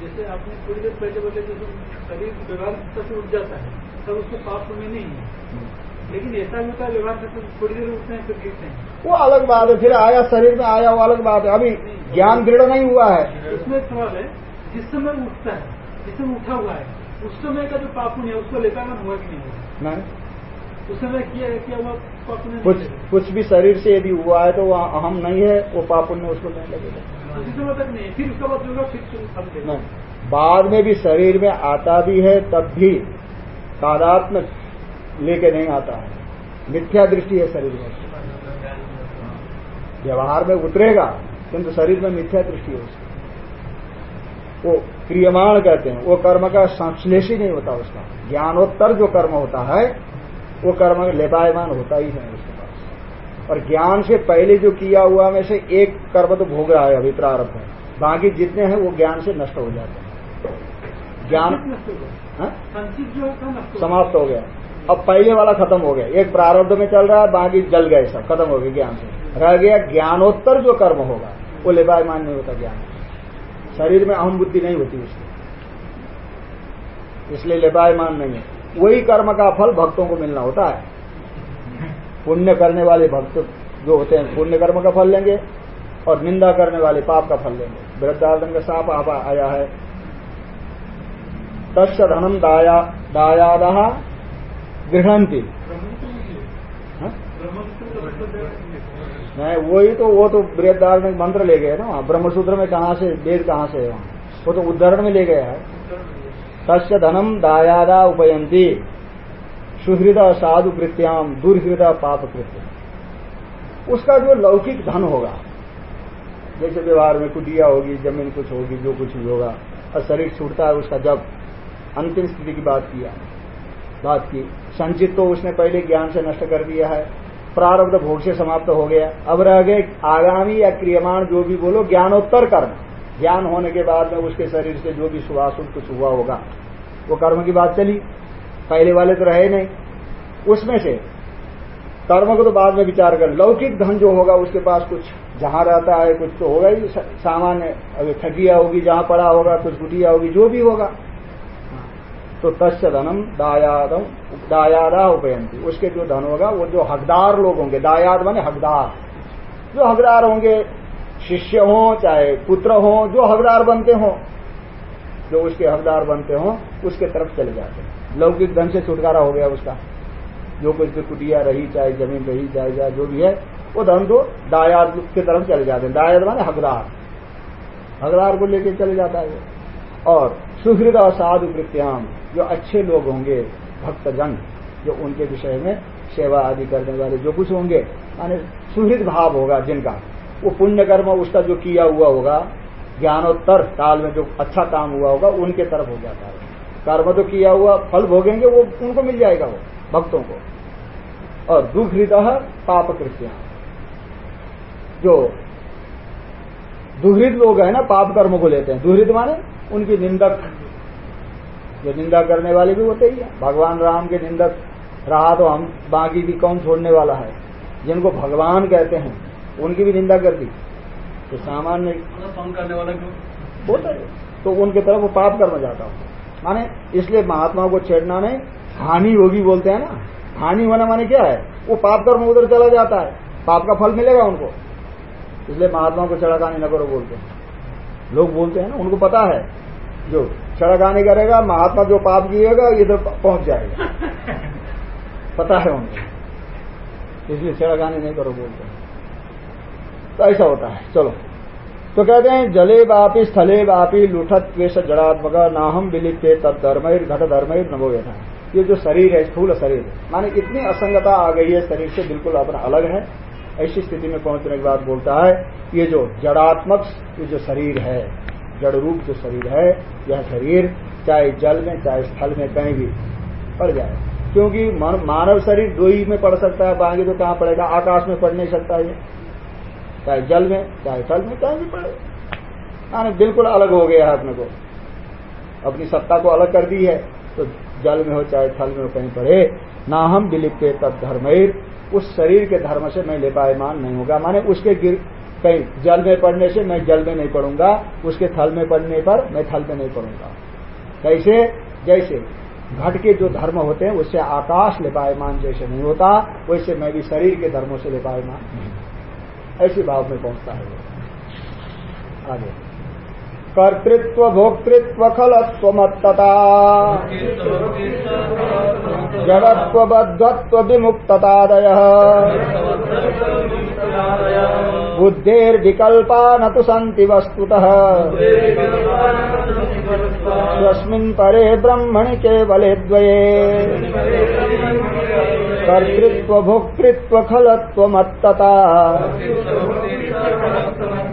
जैसे आपने थोड़ी देर पहले बोले जैसे शरीर व्यवहार से उठ जाता है तब उसको पाप में नहीं है। हम्म। लेकिन ऐसा भी होता है व्यवहार से थोड़ी देर उठते हैं फिर गिरते हैं। वो अलग बात है फिर आया शरीर में आया वो अलग बात है। अभी ज्ञान दृढ़ नहीं हुआ है। उसमें सवाल है जिस समय उठता है जिस समय उठा हुआ है उस समय का जो पापुन है उसको लेता है हुआ कि नहीं नहीं उस समय किया है क्या हुआ पापुन कुछ कुछ भी शरीर से यदि हुआ है तो वो अहम नहीं है वो पापुण्य उसको नहीं लगेगा उसी समय तक नहीं फिर उसका बाद होगा फिर नहीं बाद में भी शरीर में आता भी है तब भी तादात्म लेके नहीं आता है। मिथ्या दृष्टि है शरीर में। व्यवहार में उतरेगा किंतु शरीर में मिथ्या दृष्टि है उसकी वो क्रियमाण कहते हैं वो कर्म का संश्लेष ही नहीं होता उसका। ज्ञानोत्तर जो कर्म होता है वो कर्म लेपायमान होता ही नहीं उसके पास। और ज्ञान से पहले जो किया हुआ में से एक कर्म तो भोग रहा है अभी प्रारंभ है। बाकी जितने हैं वो ज्ञान से नष्ट हो जाते हैं। ज्ञान हाँ? समाप्त हो गया। अब पहले वाला खत्म हो गया। एक प्रारब्ध में चल रहा है बाकी जल गए सब खत्म हो गए ज्ञान से। रह गया ज्ञानोत्तर जो कर्म होगा वो लेपायमान नहीं होता ज्ञान शरीर में अहम बुद्धि नहीं होती उसकी। इसलिए लेपायमान नहीं है। वही कर्म का फल भक्तों को मिलना होता है। पुण्य करने वाले भक्त जो होते हैं पुण्य कर्म का फल लेंगे और निंदा करने वाले पाप का फल लेंगे। वृद्धार्दन का साप आप आया है। तस् धनम दाया दायादा गृहंती नहीं वही तो वो तो बृहदार में मंत्र ले गए ना, ब्रह्मसूत्र में कहा से, वेद कहाँ से है वो तो उदाहरण में ले गया है। तस्य धनम दायादा उपयंती सुहृद साधु कृत्याम, दुर्हृद पाप कृत्य। उसका जो लौकिक धन होगा, जैसे व्यवहार में कुटिया होगी, ज़मीन कुछ होगी, जो कुछ भी होगा, और शरीर छूटता है उसका जब अंतिम स्थिति की बात किया, बात की, संचित तो उसने पहले ज्ञान से नष्ट कर दिया है। प्रारब्ध भोग से समाप्त हो गया। अब रह गए आगामी या क्रियमाण जो भी बोलो, ज्ञानोत्तर कर्म। ज्ञान होने के बाद में उसके शरीर से जो भी सुभाषुभ कुछ हुआ होगा, वो कर्म की बात चली। पहले वाले तो रहे नहीं। उसमें से कर्म को तो बाद में विचार कर, लौकिक धन जो होगा उसके पास कुछ जहाँ रहता है, कुछ तो होगा ही। सामान्य ठगिया होगी, जहाँ पड़ा होगा, कुछ गुटिया होगी, जो भी होगा। तो तस्य धनम दायादम दायादा उपयंती उसके जो धन होगा, वो जो हकदार लोग होंगे, दायाद माने हकदार। जो हकदार होंगे, शिष्य हो, चाहे पुत्र हो, जो हकदार बनते हो, जो उसके हकदार बनते हो, उसके तरफ़ चले जाते हैं। लौकिक धन से छुटकारा हो गया उसका। जो कुछ भी कुटिया रही, चाहे ज़मीन रही, चाहे चाहे जो भी है, वो धन तो दायाद की तरफ़ चले जाते हैं। दायाद माने हकदार। हकदार को लेकर चले जाता है और सुहृद और साधु कृत्याम जो अच्छे लोग होंगे, भक्तजन, जो उनके विषय में सेवा आदि करने वाले जो कुछ होंगे, माने सुहृद भाव होगा जिनका। वो पुण्य कर्म उसका जो किया हुआ होगा, ज्ञानोत्तर काल में जो अच्छा काम हुआ होगा, उनके तरफ़ हो जाता है। कर्म तो किया हुआ, फल भोगेंगे, वो उनको मिल जाएगा वो, भक्तों को। और दुखृत पाप कृत्या जो दुहृद लोग है ना पाप कर्म को लेते हैं। दुहृद माने उनकी निंदक। जो निंदा करने वाले भी होते ही है। भगवान राम के निंदक। रहा तो हम बाकी भी कौन छोड़ने वाला है? जिनको भगवान कहते हैं उनकी भी निंदा कर दी। तो सामान्य करने वाला होता है। तो उनके तरफ़ वो पाप कर्म जाता हूँ। माने इसलिए महात्मा को छेड़ना नहीं हानि होगी बोलते हैं ना। हानि होना माने क्या है? वो पाप कर्म उधर चला जाता है। पाप का फल मिलेगा उनको। इसलिए महात्मा को चढ़ागानी न करो बोलते हैं। लोग बोलते हैं ना, उनको पता है। जो चढ़ागानी करेगा, महात्मा जो पाप किएगा इधर पहुँच जाएगा। पता है उनको। इसलिए चढ़ागानी नहीं करो बोलते तो ऐसा होता है। चलो। तो कहते हैं, जले बापी स्थले बापी लुठत वेश जड़ात्मक नाहम विलिप्ते तब धर्मर, घट धर्मर, नमो यथा। ये जो शरीर है, स्थूल शरीर। माने इतनी असंगता आ गई है, शरीर से बिल्कुल अपना अलग है। ऐसी स्थिति में पहुँचने के बाद बोलता है, ये जो जड़ात्मक ये जो शरीर है जड़ रूप जो शरीर है, यह शरीर चाहे जल में, चाहे स्थल में कहीं भी पड़ जाए। क्योंकि मानव शरीर दो ही में पड़ सकता है बाकी तो कहाँ पड़ेगा? आकाश में पड़ नहीं सकता ये। चाहे जल में, चाहे थल में कहीं भी पड़े। माने बिल्कुल अलग हो गया है अपने को। अपनी सत्ता को अलग कर दी है तो जल में हो, चाहे थल में हो, कहीं पड़े। ना हम विलिप्त तब धर्मैर उस शरीर के धर्म से मैं लेपायमान नहीं होगा। माने उसके गिर, कहीं जल में पड़ने से मैं जल में नहीं पड़ूँगा, उसके थल में पड़ने पर मैं थल में नहीं पड़ूँगा। कैसे? जैसे घट के जो धर्म होते हैं, उससे आकाश लिपायमान जैसे नहीं होता, वैसे मैं भी शरीर के धर्मों से लिपायमान नहीं ऐसी भाव में पहुँचता है आगे। कर्तृत्व भोक्तृत्व खलत्वमत्तता जड़त्व बद्धत्व विमुक्ततादय बुद्धेर्विकल्पा न तो सन्ति वस्तुतः स्वस्मिन् परे ब्रह्मणि केवले द्वये। कर्तृत्व भोक्तृत्व खलत्वमत्तता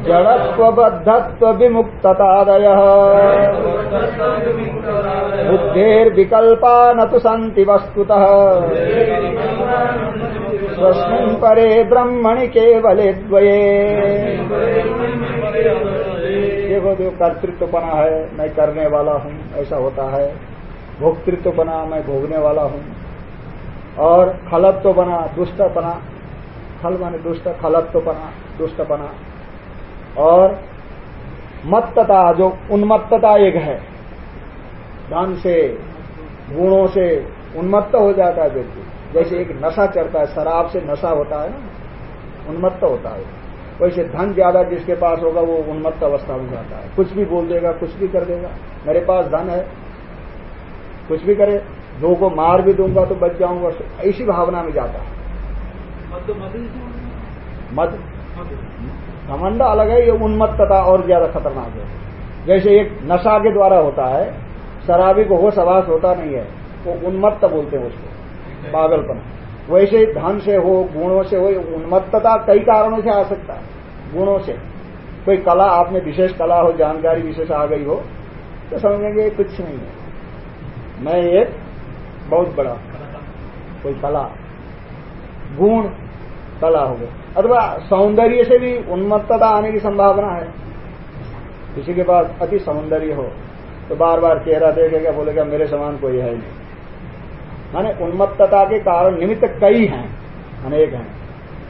जड़त्व बद्धत्व विमुक्ततादय बुद्धेर्विकल्पा न तो सन्ति वस्तुतः। स्वस्मिन् परे ब्रह्मणि केवले द्वये। देखो जो कर्तृत्वपना है, मैं करने वाला हूँ, ऐसा होता है। भोक्तृत्वपना, मैं भोगने वाला हूँ। और खलत तो बना, दुष्ट बना। खल माने दुष्ट, खलत तो बना, दुष्ट बना। और मत्तता, जो उन्मत्तता एक है, धन से, गुणों से उन्मत्त हो जाता है व्यक्ति। जैसे एक नशा चढ़ता है, शराब से नशा होता है ना, उन्मत्त होता है। वैसे धन ज़्यादा जिसके पास होगा, वो उन्मत्त अवस्था में जाता है। कुछ भी बोल देगा, कुछ भी कर देगा। मेरे पास धन है, कुछ भी करे। दो को मार भी दूँगा तो बच जाऊँगा ऐसी भावना में जाता है। मद घमंडा अलग है ये उन्मत्तता और ज़्यादा खतरनाक है। जैसे एक नशा के द्वारा होता है शराबी को होश आवास होता नहीं है वो उन्मत्त बोलते हैं उसको पागलपन। वैसे धन से हो गुणों से हो उन्मत्तता कई कारणों से आ सकता है गुणों से। कोई कला आप में विशेष कला हो जानकारी विशेष आ गई हो तो समझेंगे कुछ नहीं है। मैं एक बहुत बड़ा कोई कला। गुण कला हो गए अथवा सौंदर्य से भी उन्मत्तता आने की संभावना है। किसी के पास अति सौंदर्य हो तो बार बार चेहरा देखेगा बोलेगा मेरे समान कोई है नहीं। माने उन्मत्तता के कारण निमित्त कई हैं, अनेक हैं।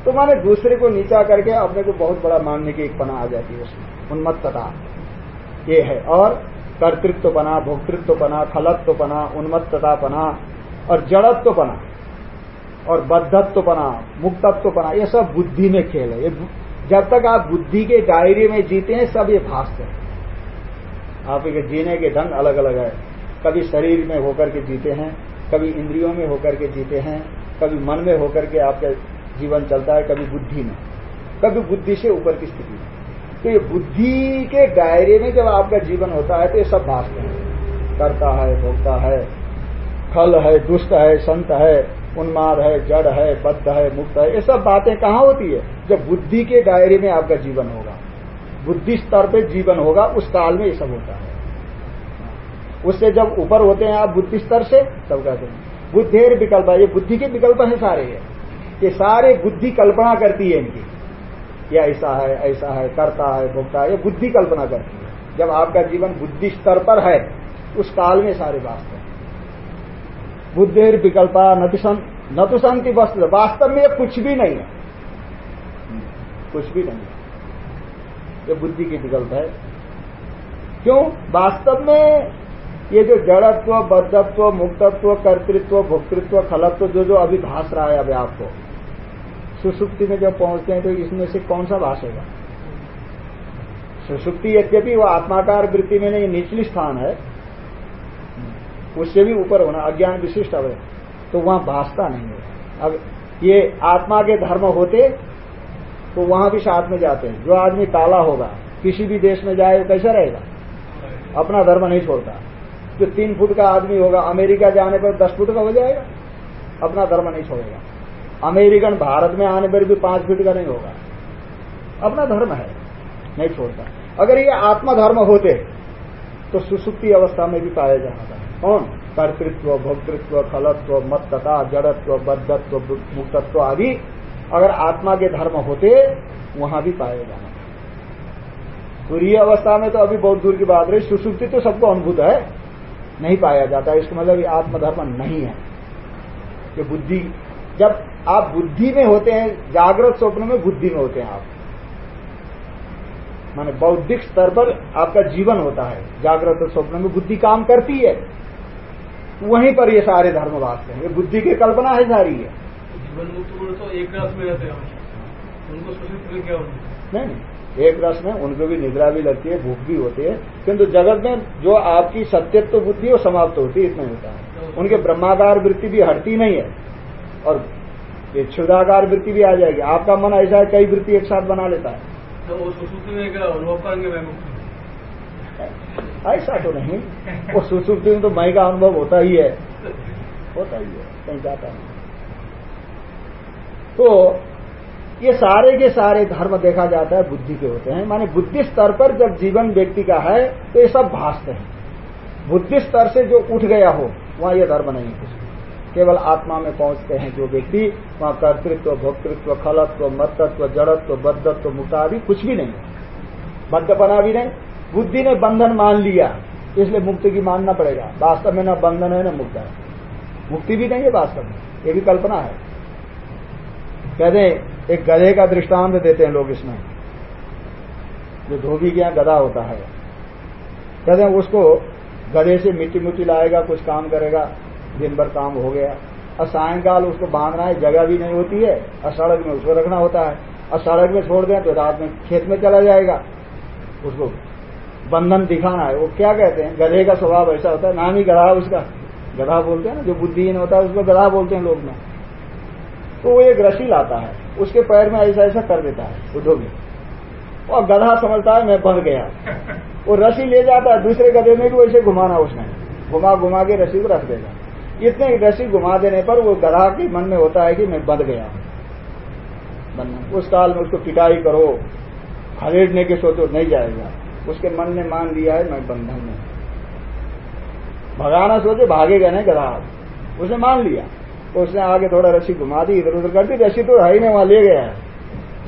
तो माने दूसरे को नीचा करके अपने को बहुत बड़ा मानने की एक पना आ जाती है उसमें। उन्मत्तता ये है। और कर्तृत्वपना भोक्तृत्वपना खलत्वपना उन्मत्ततापना और जड़त्वपना और बद्धत्वपना मुक्तत्वपना ये सब बुद्धि में खेल है। ये जब तक आप बुद्धि के दायरे में जीते हैं, सब ये भाष्य है। आपके जीने के ढंग अलग अलग है। कभी शरीर में होकर के जीते हैं, कभी इंद्रियों में होकर के जीते हैं, कभी मन में होकर के आपका जीवन चलता है, कभी बुद्धि में, कभी बुद्धि से ऊपर की स्थिति में। तो ये बुद्धि के दायरे में जब आपका जीवन होता है तो ये सब भाषण है। करता है, भोगता है खल है, दुष्ट है, संत है, उन्माद है, जड़ है, बद्ध है, मुक्त है, ये सब बातें कहाँ होती है? जब बुद्धि के दायरे में आपका जीवन होगा। बुद्धि स्तर पे जीवन होगा, उस काल में ये सब होता है। उससे जब ऊपर होते हैं आप बुद्धि स्तर से, तब कहते हैं। बुद्धेर विकल्प ये बुद्धि के विकल्प है सारे ये। ये सारे बुद्धि कल्पना करती है इनकी। ये ऐसा है ऐसा है, करता है, भोगता है, ये बुद्धि कल्पना करती है। जब आपका जीवन बुद्धि स्तर पर है, उस काल में सारे वास्तव बुद्धेर विकल्पा न तो शांति वस्तु वास्तव में कुछ भी नहीं है। कुछ भी नहीं है। ये बुद्धि की विकल्प है। क्यों? वास्तव में ये जो जड़त्व, बद्धत्व, मुक्तत्व, कर्तृत्व, भोक्तृत्व खलत्व जो जो अभी भाष रहा है अभी आपको, सुसुप्ति में जब पहुँचते हैं तो इसमें से कौन सा भाषेगा सुसुप्ति यद्यपि वो आत्माकार वृत्ति में नहीं, निचली स्थान है। उससे भी ऊपर होना अज्ञान विशिष्ट अवय तो वहाँ भाषता नहीं है। अब ये आत्मा के धर्म होते तो वहाँ भी साथ में जाते हैं। जो आदमी काला होगा, किसी भी देश में जाए, वो कैसा रहेगा? अपना धर्म नहीं छोड़ता। जो तीन फुट का आदमी होगा, अमेरिका जाने पर दस फुट का हो जाएगा, अपना धर्म नहीं छोड़ेगा। अमेरिकन भारत में आने पर भी पाँच फुट का नहीं होगा। अपना धर्म है, नहीं छोड़ता। अगर ये आत्मा धर्म होते तो सुसुप्ति अवस्था में भी पाया जाना था कौन? कर्तृत्व, भोक्तृत्व, खलत्व, मत्तता, जड़त्व, बद्धत्व मुक्तत्व आदि अगर आत्मा के धर्म होते, वहाँ भी पाया जाना। तुरीय अवस्था में तो अभी बहुत दूर की बात रही, सुसुप्ति तो सबको अनुभूत है, नहीं पाया जाता। इसका मतलब ये आत्मधर्म नहीं है। कि बुद्धि, जब आप बुद्धि में होते हैं, जागृत स्वप्न में बुद्धि में होते हैं आप। माने बौद्धिक स्तर पर आपका जीवन होता है। जागृत स्वप्न में बुद्धि काम करती है। वहीं पर ये सारे धर्म वास्ते हैं। ये बुद्धि की कल्पना है सारी है जीवन मुक्त तो एक रस में रहते हैं उनको क्या नहीं एक रस में उनको भी निद्रा भी लगती है भूख भी होती है। किंतु जगत में जो आपकी सत्यत्व बुद्धि वो समाप्त होती है इतना होता है। उनके ब्रह्माकार वृत्ति भी हटती नहीं है। और ये क्षुदाकार वृत्ति भी आ जाएगी। आपका मन ऐसा है कई वृत्ति एक साथ बना लेता है। तो अनुभव करेंगे ऐसा तो नहीं। वो सुसुप्ति में तो मई का अनुभव होता ही है। होता ही है, कहीं जाता नहीं। तो ये सारे के सारे धर्म देखा जाता है, बुद्धि के होते हैं। माने बुद्धि स्तर पर जब जीवन व्यक्ति का है तो ये सब भाषते हैं। बुद्धि स्तर से जो उठ गया हो, वहाँ ये धर्म नहीं कुछ केवल आत्मा में पहुँचते हैं जो व्यक्ति, वहाँ कर्तृत्व, भोक्तृत्व, खलत्व, मत्तत्व, जड़त्व, बद्धत्व मुक्तादि कुछ भी नहीं बद्धपना भी नहीं बुद्धि ने बंधन मान लिया, इसलिए मुक्ति की मानना पड़ेगा। वास्तव में न बंधन है, न मुक्त है। मुक्ति भी नहीं है वास्तव में, ये भी कल्पना है। कहते एक गधे का दृष्टांत देते हैं लोग इसमें। जो धोबी के यहाँ गधा होता है। कहते हैं, उसको गधे से मिट्टी मिट्टी लाएगा, कुछ काम करेगा, दिन भर काम हो गया। और सायंकाल उसको बांधना है, जगह भी नहीं होती है, और सड़क में उसको रखना होता है। और सड़क में छोड़ दें तो रात में खेत में चला जाएगा। उसको बंधन दिखाना है। वो क्या कहते हैं? गधे का स्वभाव ऐसा होता है, नाम ही गधा उसका। गधा बोलते हैं ना, जो बुद्धिहीन होता है, उसको गधा बोलते हैं लोग ना। तो वो एक रसी लाता है, उसके पैर में ऐसा ऐसा कर देता है उद्योगी और गधा समझता है, मैं बंध गया। वो रसी ले जाता है, दूसरे गधे में भी वैसे घुमाना उसने। घुमा घुमा के रसी को रख देगा इतने रसी घुमा देने पर वो गधा के मन में होता है कि मैं बंध गया उस काल में उसको पिटाई करो खरीदने के सोचो नहीं जाएगा। उसके मन ने मान लिया है, मैं बंधन में भगाना सोचे भागेगा नहीं गधा। उसने मान लिया। तो उसने आगे थोड़ा रस्सी घुमा दी, इधर उधर कर दी, रस्सी तो है ही नहीं, वहाँ ले गया है।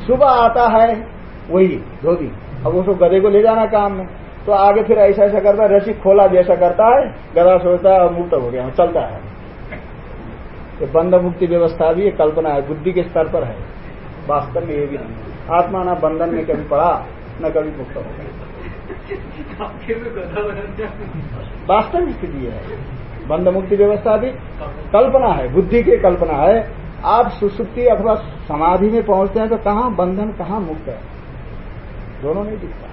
सुबह आता है, वही धोबी अब उसको गधे को ले जाना काम में। तो आगे फिर ऐसा ऐसा करता है, रस्सी खोला जैसा करता है, गधा सोचता है मुक्त हो गया, चलता है। तो बंध मुक्ति व्यवस्था भी कल्पना है, बुद्धि के स्तर पर है। वास्तव में ये भी नहीं। आत्मा ना बंधन में कभी पड़ा, न कभी मुक्त हो गया। वास्तविक स्थिति है। बंध मुक्ति व्यवस्था भी कल्पना है, बुद्धि की कल्पना है। आप सुसुप्ति अथवा समाधि में पहुँचते हैं तो कहाँ बंधन, कहाँ मुक्त है? दोनों नहीं दिखता।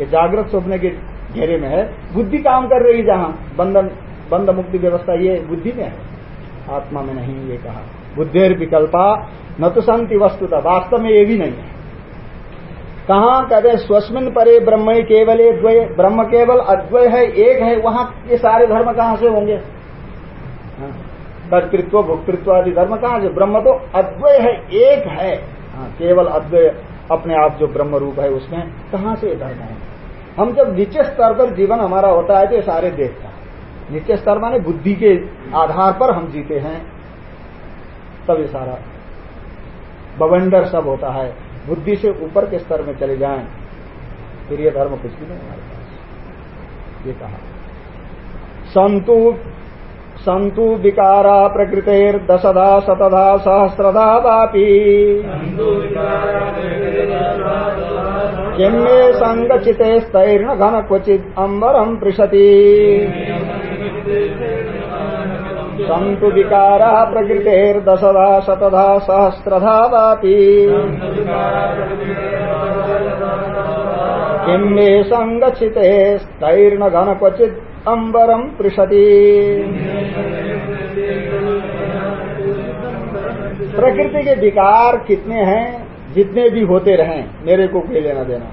ये जागृत स्वप्न के घेरे में है। बुद्धि काम कर रही जहाँ। बंधन बंध मुक्ति व्यवस्था ये बुद्धि में है। आत्मा में नहीं ये कहा। बुद्धेर विकल्पा न तो संति वस्तुता। वास्तव में ये भी नहीं है। कहा कहते स्वस्मिन परे ब्रह्म केवल द्वय ब्रह्म केवल अद्वय है एक है वहाँ ये सारे धर्म कहाँ से होंगे? हाँ। कर्तृत्व भोक्तृत्व आदि धर्म कहाँ से? ब्रह्म तो अद्वय है एक है। हाँ, केवल अद्वय अपने आप जो ब्रह्म रूप है उसमें कहाँ से धर्म है? हम जब नीचे स्तर पर जीवन हमारा होता है तो ये सारे देखता है। नीचे स्तर माने बुद्धि के आधार पर हम जीते हैं तब ये सारा बवंडर सब होता है। बुद्धि से ऊपर के स्तर में चले जाएँ फिर ये धर्म कुछ भी नहीं हमारे पास। ये कहा। संतु संतु विकारा प्रकृतेर्दशधा शतधा सहस्रधा वापी। किन्मे संगचिते स्तैर्ण घन क्वचित अम्बरम पृषति संतु विकारा प्रकृतेर्दशधा शतधा सहस्रधा वापी संगचिते स्तैर्ण घन क्वचित अम्बरम पृषति। प्रकृति के विकार कितने हैं, जितने भी होते रहें, मेरे को कोई लेना देना।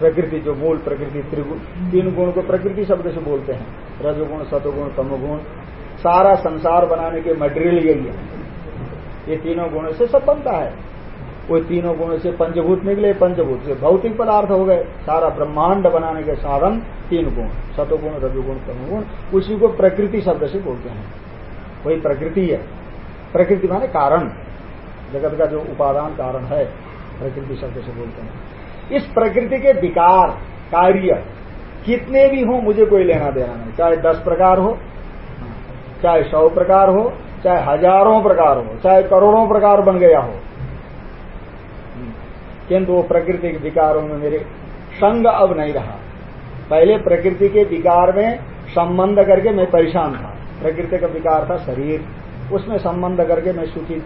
प्रकृति जो मूल प्रकृति त्रिगुण तीन गुण को प्रकृति शब्द से बोलते हैं। रजगुण, सतगुण, तमगुण सारा संसार बनाने के मटेरियल यही है ये तीनों गुणों से सब बनता है। वो तीनों गुणों से पंचभूत निकले, पंचभूत से भौतिक पदार्थ हो गए। सारा ब्रह्मांड बनाने के साधन तीन गुण, सतोगुण, रजुगुण, तमोगुण, उसी को प्रकृति शब्द से बोलते हैं। वही प्रकृति है। प्रकृति माने कारण। जगत का जो उपादान कारण है, प्रकृति शब्द से बोलते हैं। इस प्रकृति के विकार, कार्य, कितने भी हो, मुझे कोई लेना देना नहीं। चाहे दस प्रकार हो चाहे सौ प्रकार हो, चाहे हज़ारों प्रकार हो, चाहे करोड़ों प्रकार बन गया हो। किंतु वो प्रकृति के विकारों में मेरे संग अब नहीं रहा। पहले प्रकृति के विकार में संबंध करके मैं परेशान था। प्रकृति का विकार था शरीर। उसमें संबंध करके मैं सुखी,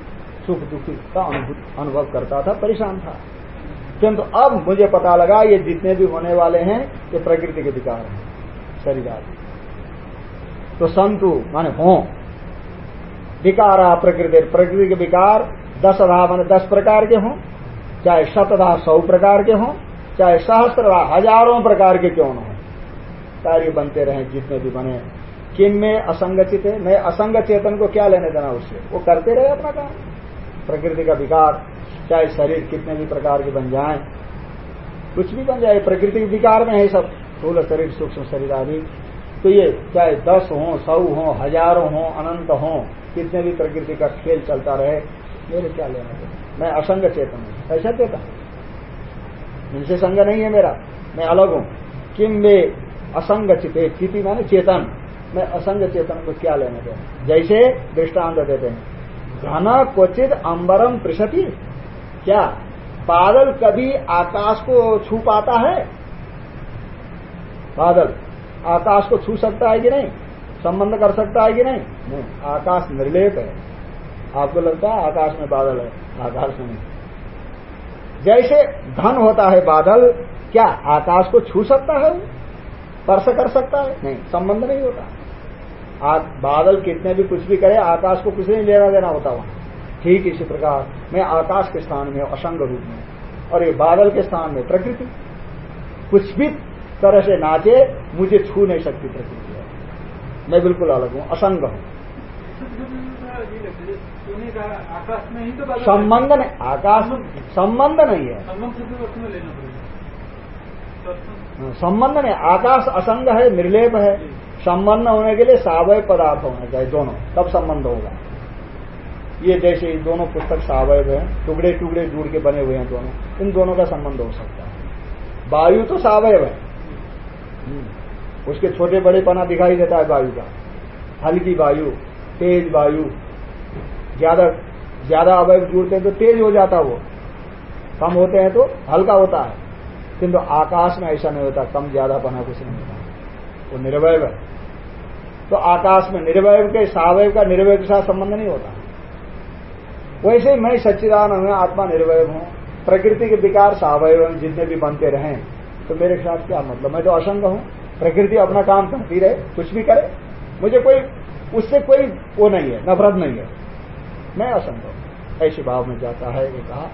सुख दुखी का अनुभव करता था, परेशान था। किंतु अब मुझे पता लगा, ये जितने भी होने वाले हैं, ये प्रकृति के विकार हैं, शरीर आदि। तो संतु माने हो। विकारा प्रकृति प्रकृति के विकार दस अधा माने दस प्रकार के हों, चाहे शतधा सौ प्रकार के हों, चाहे सहस्त्रधा हज़ारों प्रकार के क्यों न हो। कार्य बनते रहे जितने भी बने। किन में असंगचित है? मैं असंग चेतन को क्या लेने देना उससे वो करते रहे अपना काम। प्रकृति का विकार, चाहे शरीर कितने भी प्रकार के बन जाए। कुछ भी बन जाए, प्रकृति के विकार में है सब। स्थूल शरीर, सूक्ष्म शरीर आदि। तो ये चाहे दस हो, सौ हो, हज़ारों हो, अनंत हो, कितने भी प्रकृति का खेल चलता रहे, मेरे क्या लेना देना? मैं असंग चेतन हूँ। ऐसा चेतन इनसे संग नहीं है मेरा। मैं अलग हूँ। किम में असंग चिते चिति माने चेतन। मैं असंग चेतन को क्या लेने दे जैसे दृष्टांत देते हैं। घना क्वचित अंबरम प्रसति क्या? बादल कभी आकाश को छू पाता है? बादल। आकाश को छू सकता है कि नहीं? संबंध कर सकता है कि नहीं? नहीं आकाश निर्लेप है। आपको लगता है आकाश में बादल है? आकाश में नहीं। जैसे धन होता है बादल क्या आकाश को छू सकता है स्पर्श कर सकता है? नहीं संबंध नहीं होता। आ, बादल कितने भी कुछ भी करे आकाश को कुछ नहीं लेना देना होता वहाँ। ठीक इसी प्रकार मैं आकाश के स्थान में असंग रूप में और ये बादल के स्थान में प्रकृति। कुछ भी तरह से नाचे, मुझे छू नहीं सकती प्रकृति मैं बिल्कुल अलग हूँ, असंग हूँ। संबंध नहीं, आकाश संबंध नहीं है। संबंध नहीं, आकाश असंग है, निर्लेप है। संबंध होने के लिए सावय पदार्थ होने चाहिए, दोनों। तब संबंध होगा। ये जैसे दोनों पुस्तक सावय हैं टुकड़े टुकड़े जुड़ के बने हुए हैं दोनों। इन दोनों का संबंध हो सकता है। वायु तो सावय है। उसके छोटे बड़े पना दिखाई देता है वायु का। हल्की वायु, तेज वायु। ज़्यादा ज़्यादा अवयव जुड़ते हैं तो तेज हो जाता वो। कम होते हैं तो हल्का होता है। किंतु आकाश में ऐसा नहीं होता, कम ज़्यादा पना कुछ नहीं होता। वो निर्वय है। तो आकाश में निर्वय के सावय का निर्वय के साथ संबंध नहीं होता। वैसे ही मैं सच्चिदान में आत्मा निर्वय हूँ। प्रकृति के विकार सावय जितने भी बनते रहे। तो मेरे साथ क्या मतलब? मैं तो असंग हूँ। प्रकृति अपना काम करती रहे, कुछ भी करे, मुझे कोई, उससे कोई वो नहीं है, नफरत नहीं है। मैं असंभव ऐसे भाव में जाता है, ये कहा